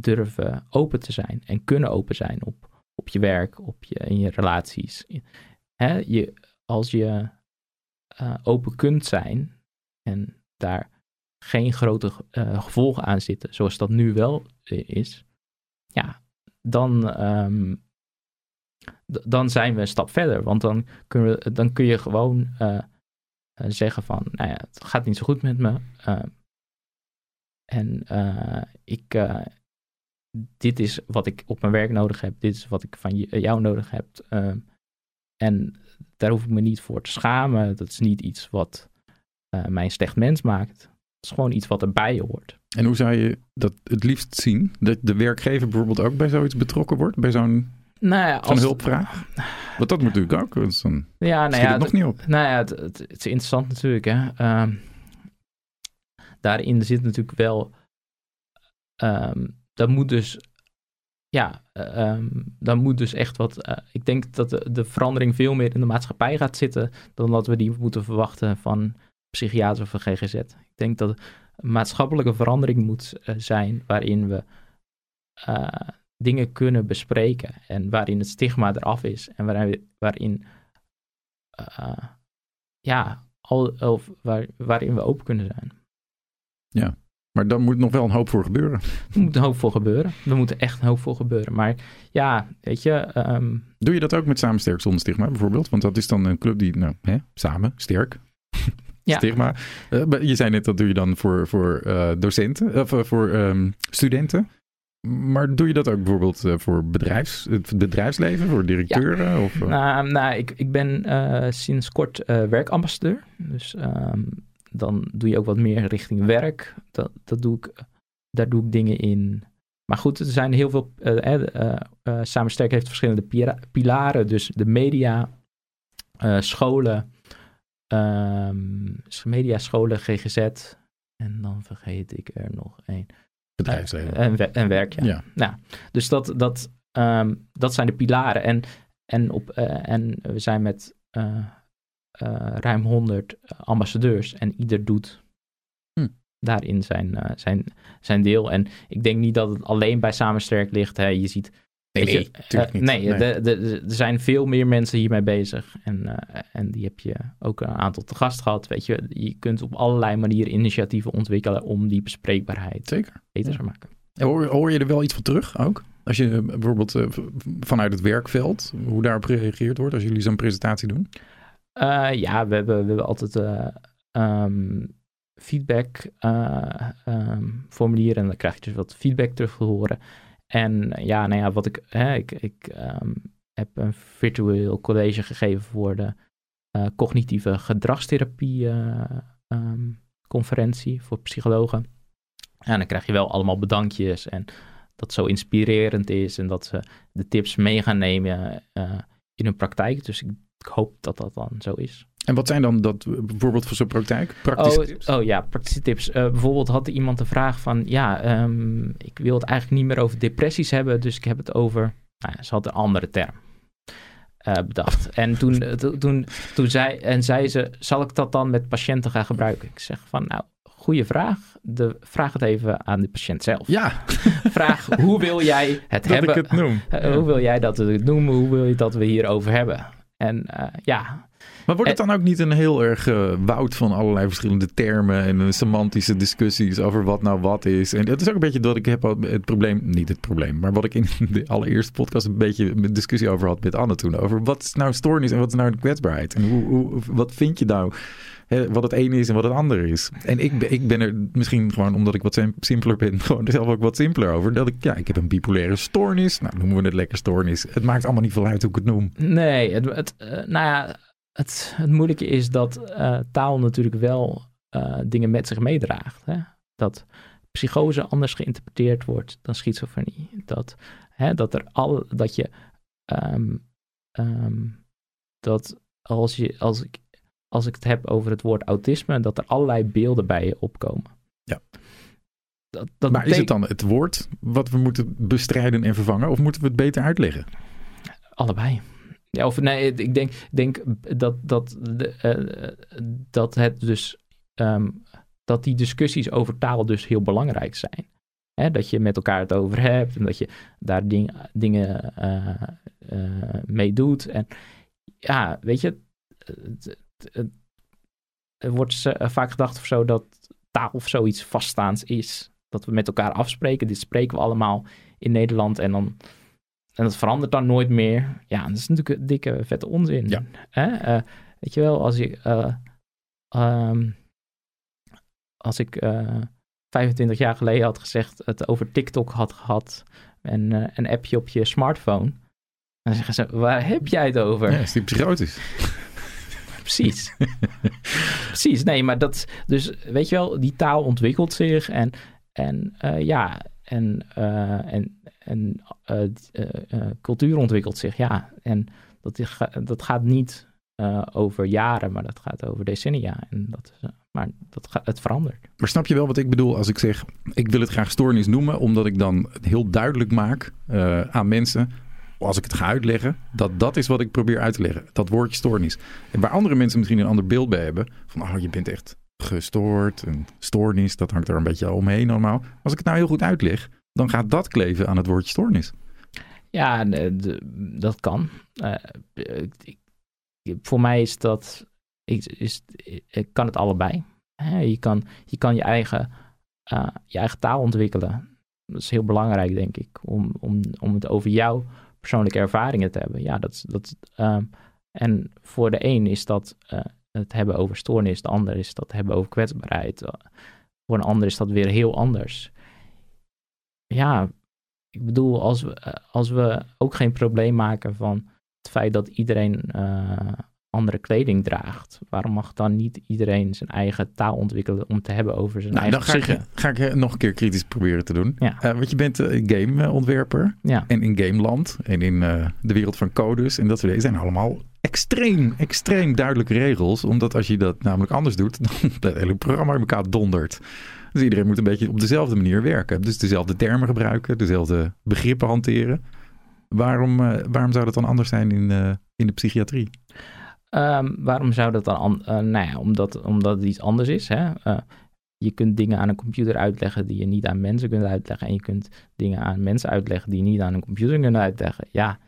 durven open te zijn en kunnen open zijn op, op je werk, op je, in je relaties. Hè, je, als je eh, open kunt zijn en daar geen grote eh, gevolgen aan zitten, zoals dat nu wel is, ja, dan, ehm, dan zijn we een stap verder. Want dan, kunnen we, dan kun je gewoon zeggen van, nou ja, het gaat niet zo goed met me. eh, en eh, ik, eh, dit is wat ik op mijn werk nodig heb. Dit is wat ik van je- jou nodig heb. ehm, en daar hoef ik me niet voor te schamen. Dat is niet iets wat eh, mij een slecht mens maakt. Het is gewoon iets wat erbij hoort. En hoe zou je dat het liefst zien? Dat de werkgever bijvoorbeeld ook bij zoiets betrokken wordt? Bij zo'n Nou ja, als, hulpvraag? Want dat moet natuurlijk ook. Dus dan ja, nou schiet ja, het nog niet op. Nou ja, het, het, het is interessant natuurlijk. Hè? Ehm, daarin zit natuurlijk wel. ehm dat moet dus. Ja, eh, ehm, dan moet dus echt wat. eh, ik denk dat de, de verandering veel meer in de maatschappij gaat zitten. dan dat we die moeten verwachten van psychiater of van GGZ. Ik denk dat een maatschappelijke verandering moet eh, zijn. waarin we eh, dingen kunnen bespreken. en waarin het stigma eraf is. en waarin, waarin eh, ja, al, of waar, waarin we open kunnen zijn. Maar daar moet nog wel een hoop voor gebeuren. Er moet een hoop voor gebeuren. Er moet echt een hoop voor gebeuren. Maar ja, weet je, ehm, Doe je dat ook met Samen Sterk Zonder Stigma bijvoorbeeld? Want dat is dan een club die, nou, hè, samen, sterk. Ja. Stigma. Eh, je zei net, dat doe je dan voor, voor eh, docenten, of voor ehm, studenten. Maar doe je dat ook bijvoorbeeld eh, voor bedrijfs, het bedrijfsleven, voor directeuren? Of, eh, nou, nou, ik, ik ben eh, sinds kort werkambassadeur. Dus ehm, dan doe je ook wat meer richting werk. Dat, dat doe ik, daar doe ik dingen in. Maar goed, er zijn heel veel. eh, eh, eh, eh, Samen Sterk heeft verschillende pira- pilaren. Dus de media, scholen, ehm, media, scholen, GGZ. En dan vergeet ik er nog één. Bedrijfsleven. En, en werk, ja. ja. Nou, dus dat, dat, ehm, dat zijn de pilaren. En, en, op, eh, en we zijn met eh, eh, ruim 100 ambassadeurs en ieder doet Hm. daarin zijn, zijn, zijn deel. En ik denk niet dat het alleen bij Samensterk ligt. Hè. Je ziet. Nee, weet je, nee, tuurlijk eh, niet. nee, Nee. de- de- de- er zijn veel meer mensen hiermee bezig. En, eh, en die heb je ook een aantal te gast gehad. Weet je, je kunt op allerlei manieren initiatieven ontwikkelen om die bespreekbaarheid Zeker. beter Ja. te maken. En Hoor, hoor je er wel iets van terug ook? Als je eh, bijvoorbeeld vanuit het werkveld, hoe daarop gereageerd wordt als jullie zo'n presentatie doen? Ja, we hebben, we hebben altijd eh, ehm, feedback eh, ehm, formulieren en dan krijg je dus wat feedback terug te horen. En eh, ja, nou ja, wat ik, hè, ik, ik ehm, heb een virtueel college gegeven voor de eh, cognitieve gedragstherapie eh, ehm, voor psychologen. En dan krijg je wel allemaal bedankjes en dat zo inspirerend is en dat ze de tips mee gaan nemen in hun praktijk. Dus ik ik hoop dat dat dan zo is. En wat zijn dan dat bijvoorbeeld voor zo'n praktijk? Praktische Oh, tips? oh ja, praktische tips. Eh, bijvoorbeeld had iemand de vraag van... ja, ehm, ik wil het eigenlijk niet meer over depressies hebben... dus ik heb het over... Nou ze had een andere term eh, bedacht. En toen, eh, to- toen, toen zei, en zei ze... zal ik dat dan met patiënten gaan gebruiken? Ik zeg van, nou, goede vraag. De, vraag het even aan de patiënt zelf. Ja, Vraag, hoe wil jij het dat hebben? ik het noem. Hoe wil jij dat we het noemen? Hoe wil je dat we hierover hebben? En ja, Maar wordt het dan ook niet een heel erg eh, woud van allerlei verschillende termen en eh, semantische discussies over wat nou wat is? En dat is ook een beetje dat ik heb het probleem, niet het probleem, maar wat ik in de allereerste podcast een beetje een discussie over had met Anne toen. Over wat is nou stoornis en wat is nou de kwetsbaarheid? En hoe, hoe, wat vind je nou hè, wat het ene is en wat het andere is? En ik, ben- ik ben er misschien gewoon omdat ik wat sim- simpeler ben, gewoon zelf ook wat simpeler over. Dat ik, ja, ik heb een bipolaire stoornis. Nou, noemen we het lekker stoornis. Het maakt allemaal niet veel uit hoe ik het noem. Nee, het, het, eh, nou ja, het, het moeilijke is dat eh, taal natuurlijk wel eh, dingen met zich meedraagt. Hè? Dat psychose anders geïnterpreteerd wordt dan schizofrenie. Dat, hè, dat, er al, dat je. ehm, ehm, dat als, je, als, ik, als ik het heb over het woord autisme, dat er allerlei beelden bij je opkomen. Ja. Dat, dat maar is het dan het woord wat we moeten bestrijden en vervangen? Of moeten we het beter uitleggen? Allebei. Ja, of nee, ik denk, denk dat, dat, eh, dat het dus ehm, dat die discussies over taal dus heel belangrijk zijn. Hè, dat je met elkaar het over hebt en dat je daar ding, dingen eh, mee doet. En ja, weet je, het, wordt vaak gedacht of zo dat taal of zoiets vaststaands is. Dat we met elkaar afspreken. Dit spreken we allemaal in Nederland en dan en dat verandert dan nooit meer. Ja, dat is natuurlijk een dikke, vette onzin. Ja. Hè? Eh, weet je wel, als ik, eh, ehm, als ik eh, 25 jaar geleden had gezegd, het over TikTok had gehad en eh, een appje op je smartphone, dan zeggen ze, waar heb jij het over? Ja, is die psychotisch? Precies. Precies, nee, maar dat, dus weet je wel, die taal ontwikkelt zich en, en ja, en, en, en cultuur ontwikkelt zich, ja. En dat, dat gaat niet over jaren, maar dat gaat over decennia. En dat maar dat het verandert. Maar snap je wel wat ik bedoel als ik zeg, ik wil het graag stoornis noemen, omdat ik dan heel duidelijk maak aan mensen als ik het ga uitleggen, dat dat is wat ik probeer uit te leggen. Dat woordje stoornis. En waar andere mensen misschien een ander beeld bij hebben, van oh, je bent echt gestoord, en stoornis, dat hangt er een beetje omheen allemaal. Als ik het nou heel goed uitleg, dan gaat dat kleven aan het woordje stoornis. Ja, dat kan. Uh, voor mij is dat, is, ik kan het allebei. Je kan je, kan je, eigen, uh, je eigen taal ontwikkelen. Dat is heel belangrijk, denk ik, om, om, om het over jou persoonlijke ervaringen te hebben. Ja, dat, dat, ehm, en voor de een is dat het hebben over stoornis, de ander is dat hebben over kwetsbaarheid. Voor een ander is dat weer heel anders. Ja, ik bedoel, als we, eh, als we ook geen probleem maken van het feit dat iedereen andere kleding draagt. Waarom mag dan niet iedereen zijn eigen taal ontwikkelen om te hebben over zijn nou, eigen dan ga ik, ga ik nog een keer kritisch proberen te doen. Ja. Uh, want je bent uh, gameontwerper. Ja. En in gameland en in de wereld van codes en dat soort dingen zijn allemaal extreem, extreem duidelijke regels. Omdat als je dat namelijk anders doet, dan het hele programma in elkaar dondert. Dus iedereen moet een beetje op dezelfde manier werken. Dus dezelfde termen gebruiken, dezelfde begrippen hanteren. Waarom, waarom zou dat dan anders zijn in, in de psychiatrie? Um, waarom zou dat dan? Uh, nou ja, omdat, omdat het iets anders is. Hè? Je kunt dingen aan een computer uitleggen die je niet aan mensen kunt uitleggen. En je kunt dingen aan mensen uitleggen die je niet aan een computer kunt uitleggen. Ja,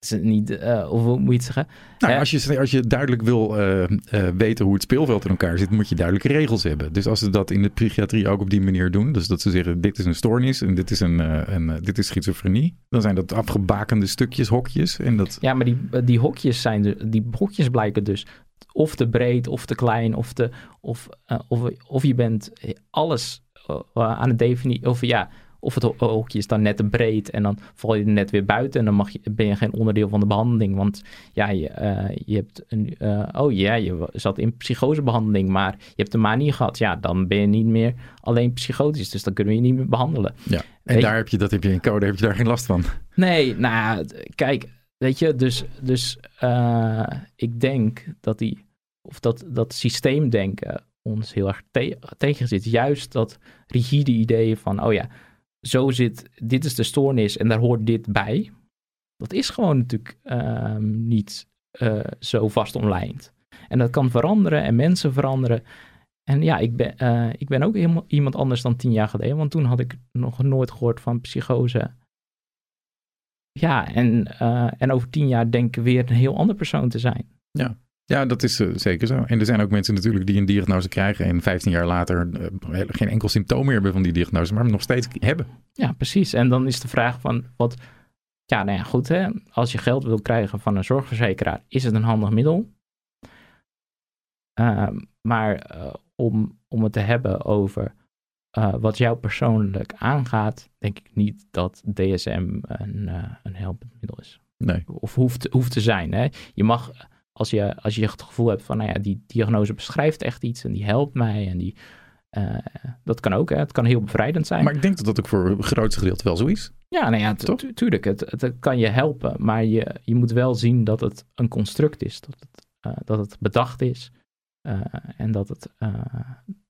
is het niet, uh, of hoe moet je het zeggen? Nou, als, je, als je duidelijk wil uh, uh, weten hoe het speelveld in elkaar zit, moet je duidelijke regels hebben. Dus als ze dat in de psychiatrie ook op die manier doen, dus dat ze zeggen dit is een stoornis en dit is, een, een dit is schizofrenie, dan zijn dat afgebakende stukjes, hokjes. En dat... Ja, maar die, die hokjes zijn, de, die hokjes blijken dus of te breed of te klein of, te, of, of, of je bent alles aan het definiëren, of ja of het hokje is dan net te breed en dan val je er net weer buiten en dan mag je, ben je geen onderdeel van de behandeling. Want ja, je, uh, je hebt een, uh, oh ja, je zat in psychosebehandeling, maar je hebt de manie gehad. Ja, dan ben je niet meer alleen psychotisch, dus dan kunnen we je niet meer behandelen. Ja, en daar heb je, dat heb je in code, heb je daar geen last van? Nee, nou kijk, weet je, dus, dus uh, ik denk dat die, of dat, dat systeemdenken ons heel erg te tegen zit. Juist dat rigide idee van, oh ja, zo zit, dit is de stoornis en daar hoort dit bij. Dat is gewoon natuurlijk ehm, niet uh, zo vast omlijnd. En dat kan veranderen en mensen veranderen. En ja, ik ben, uh, ik ben ook helemaal iemand anders dan tien jaar geleden, want toen had ik nog nooit gehoord van psychose. Ja, en, uh, en over tien jaar denk ik weer een heel ander persoon te zijn. Ja. Ja, dat is uh, zeker zo. En er zijn ook mensen natuurlijk die een diagnose krijgen en 15 jaar later uh, geen enkel symptoom meer hebben van die diagnose, maar hem nog steeds hebben. Ja, precies. En dan is de vraag van wat. Ja, nou ja, goed. Hè? Als je geld wil krijgen van een zorgverzekeraar, is het een handig middel. Uh, maar eh, om, om het te hebben over wat jou persoonlijk aangaat, denk ik niet dat DSM een, een helpend middel is. Nee. Of hoeft, hoeft te zijn. Hè? Je mag als je, als je het gevoel hebt van, nou ja, die diagnose beschrijft echt iets en die helpt mij en die, uh, dat kan ook, hè? het kan heel bevrijdend zijn. Maar ik denk dat dat ook voor het grootste gedeelte wel zo is. Ja, nou ja, tuurlijk, het, het, kan je helpen, maar je, je moet wel zien dat het een construct is, dat het, uh, dat het bedacht is uh, en dat het,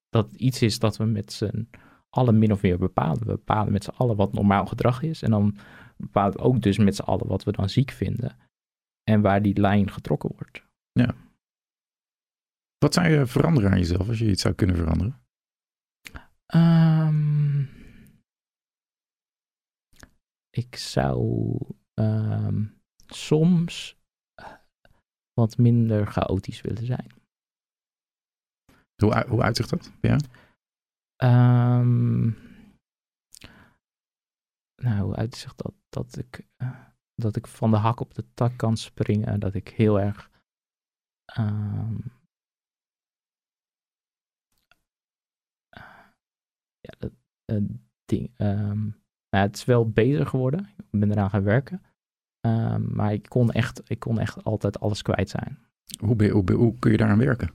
dat het iets is dat we met z'n allen min of meer bepalen. We bepalen met z'n allen wat normaal gedrag is en dan bepalen we ook dus met z'n allen wat we dan ziek vinden en waar die lijn getrokken wordt. Ja. Wat zou je veranderen aan jezelf als je iets zou kunnen veranderen? Um, ik zou um, soms wat minder chaotisch willen zijn. Hoe, hoe uitzicht dat? Ja. Um, nou, hoe uitzicht dat? Dat ik. Uh, dat ik van de hak op de tak kan springen. Dat ik heel erg. Um, ja, dat uh, ding. Um, nou, het is wel beter geworden. Ik ben eraan gaan werken. Um, maar ik kon, echt, ik kon echt altijd alles kwijt zijn. Hoe, ben, hoe, hoe kun je daaraan werken?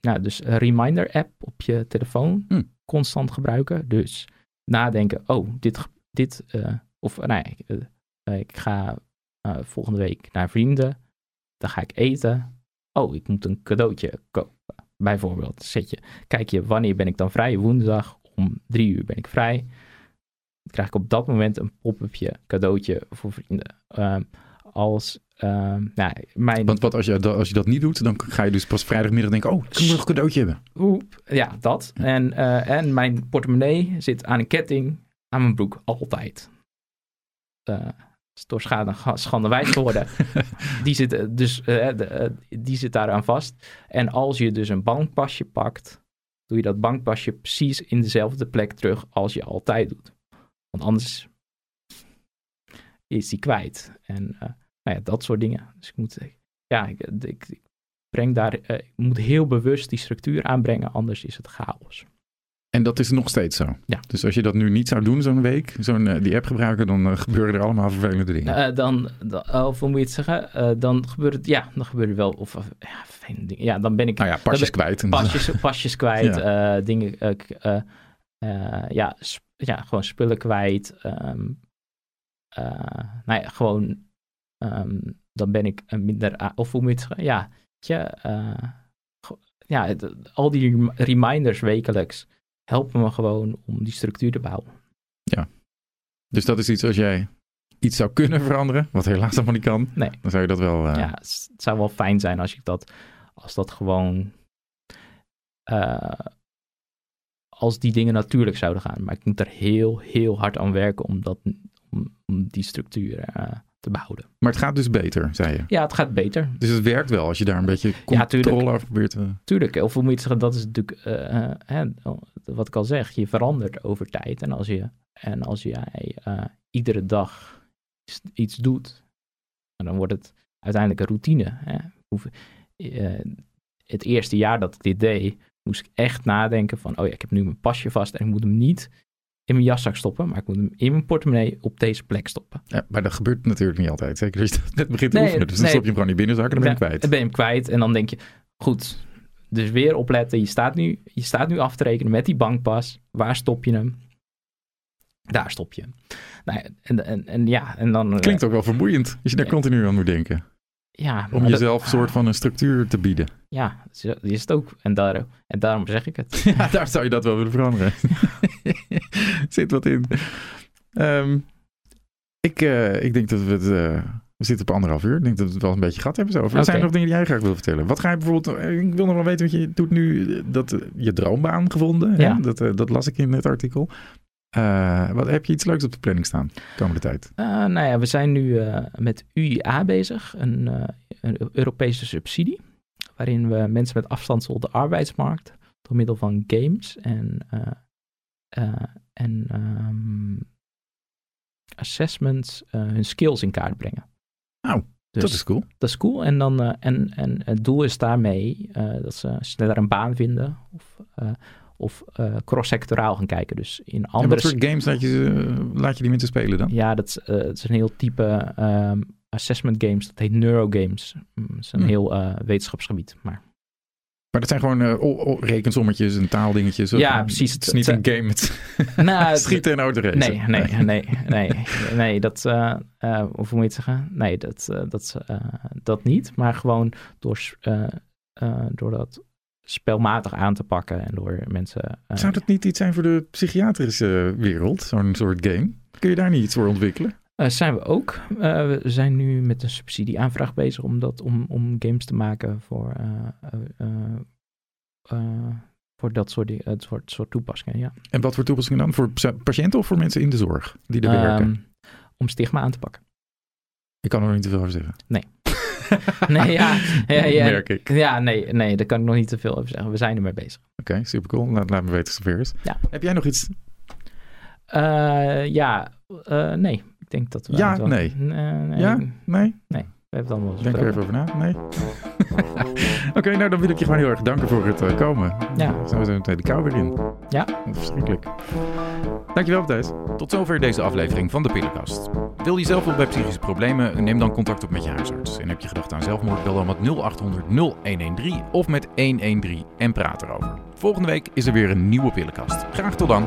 nou, dus een reminder app op je telefoon. Hm. constant gebruiken. Dus nadenken, oh, dit, dit uh, of nee, uh, ik ga uh, volgende week naar vrienden, dan ga ik eten. Oh, ik moet een cadeautje kopen. Bijvoorbeeld, zet je, kijk je, wanneer ben ik dan vrij? Woensdag om drie uur ben ik vrij. Dan krijg ik op dat moment een pop-upje cadeautje voor vrienden. Um, als uh, nou, mijn... Want wat als je, als je dat niet doet, dan ga je dus pas vrijdagmiddag denken: Oh, ik moet nog een cadeautje hebben. Oep, ja, dat. En, uh, en mijn portemonnee zit aan een ketting aan mijn broek, altijd. Uh, is door schade, schande wijs geworden. die, zit, dus, uh, de, die zit daaraan vast. En als je dus een bankpasje pakt, doe je dat bankpasje precies in dezelfde plek terug als je altijd doet. Want anders is die kwijt. En uh, nou ja, dat soort dingen. Dus ik moet, ja, ik, ik, ik breng daar, ik moet heel bewust die structuur aanbrengen, anders is het chaos. En dat is nog steeds zo. Ja. Dus als je dat nu niet zou doen zo'n week, zo'n uh, die app gebruiken, dan gebeuren er allemaal vervelende dingen. dan, dan, of hoe moet je het zeggen? dan gebeurt het, ja, dan gebeurt er wel, of ja, vervelende dingen. Ja, dan ben ik... Nou ja, pasjes kwijt. Pasjes, pasjes kwijt, ja. dingen, ja, ja, gewoon spullen kwijt. Um, nou ja, gewoon, um, dan ben ik minder, of hoe moet je het zeggen? Ja, ja, al die reminders wekelijks helpen me gewoon om die structuur te bouwen. Ja, dus dat is iets als jij iets zou kunnen veranderen, wat helaas allemaal niet kan, nee. dan zou je dat wel... Uh... Ja, het zou wel fijn zijn als ik dat, als dat gewoon, als die dingen natuurlijk zouden gaan. Maar ik moet er heel, heel hard aan werken om dat om, om die structuur uh, te behouden. Maar het gaat dus beter, zei je? Ja, het gaat beter. Dus het werkt wel als je daar een beetje controle ja, over probeert te... Tuurlijk, of hoe moet je zeggen, dat is natuurlijk, uh, hè, wat ik al zeg, je verandert over tijd. En als, je, en als jij uh, iedere dag iets doet, dan wordt het uiteindelijk een routine. Hè. het eerste jaar dat ik dit deed, moest ik echt nadenken van, oh ja, ik heb nu mijn pasje vast en ik moet hem niet in mijn jaszak stoppen, maar ik moet hem in mijn portemonnee op deze plek stoppen. Ja, maar dat gebeurt natuurlijk niet altijd. Zeker als je net begint te nee, oefenen. Dus dan nee, stop je hem gewoon niet binnen zakken, dan ben je hem kwijt. Dan ben je hem kwijt en dan denk je, goed, dus weer opletten. Je staat nu, je staat nu af te rekenen met die bankpas. Waar stop je hem? Daar stop je. Nou, en, en, en ja, en dan... Klinkt ook wel vermoeiend, als je daar continu aan moet denken. Ja, om jezelf een soort van een structuur te bieden. Ja, die is het ook. En, daar, en daarom zeg ik het. Ja, daar zou je dat wel willen veranderen. Zit wat in. Um, ik, uh, ik denk dat we het... Uh, we zitten op anderhalf uur. Ik denk dat we het wel een beetje gehad hebben zo. Okay. zijn er nog dingen die jij graag wil vertellen? Wat ga je bijvoorbeeld... Ik wil nog wel weten wat je doet nu. Dat, je droombaan gevonden. Ja. Hè? Dat, uh, dat las ik in het artikel. Wat, heb je iets leuks op de planning staan de komende tijd? Nou ja, we zijn nu met UIA bezig, een, een, Europese subsidie, waarin we mensen met afstand op de arbeidsmarkt door middel van games en, en um, assessments hun skills in kaart brengen. Nou, dus, dat is cool. Dat is cool. En, dan, en, en het doel is daarmee dat ze sneller een baan vinden of of uh, cross-sectoraal gaan kijken. Dus in andere... En wat soort games laat je, laat je die mensen spelen dan? Ja, dat, uh, dat is een heel type um, assessment games. Dat heet neurogames. Mm, dat is een hm. heel uh, wetenschapsgebied, maar... Maar dat zijn gewoon uh, rekensommetjes en taaldingetjes. Ja, precies. Het is niet een game met nou, schieten en autoracen. Nee, nee, nee, nee, nee, dat, uh, uh, of hoe moet je het zeggen? Nee, dat, dat, dat niet. Maar gewoon door, door dat spelmatig aan te pakken en door mensen... Zou dat niet iets zijn voor de psychiatrische wereld, zo'n soort game? Kun je daar niet iets voor ontwikkelen? Uh, zijn we ook. Uh, we zijn nu met een subsidieaanvraag bezig om, dat, om, om games te maken voor, voor dat soort, het soort, soort toepassingen. Ja. En wat voor toepassingen dan? Voor patiënten of voor mensen in de zorg die er werken? Om stigma aan te pakken. Ik kan er nog niet te veel over zeggen. Nee. nee, ja, ja, ja, Merk ik. Ja, nee, nee, daar kan ik nog niet te veel over zeggen. We zijn ermee bezig. Oké, okay, super cool. Laat, laat me weten zover is. Ja. Heb jij nog iets? Uh, ja, uh, nee. Ik denk dat we... Ja, nee. Nee. Ja, nee? Nee. We hebben het allemaal Denk er even over na. Nee? Oké, okay, nou dan wil ik je gewoon heel erg danken voor het uh, komen. Ja. Zijn we zo meteen de kou weer in. Ja. Verschrikkelijk. Dankjewel, Matthijs. Tot zover deze aflevering van de Pillenkast. Wil je zelf op bij psychische problemen? Neem dan contact op met je huisarts. En heb je gedacht aan zelfmoord? Bel dan met 0800 0113 of met 113 en praat erover. Volgende week is er weer een nieuwe pillenkast. Graag tot dan.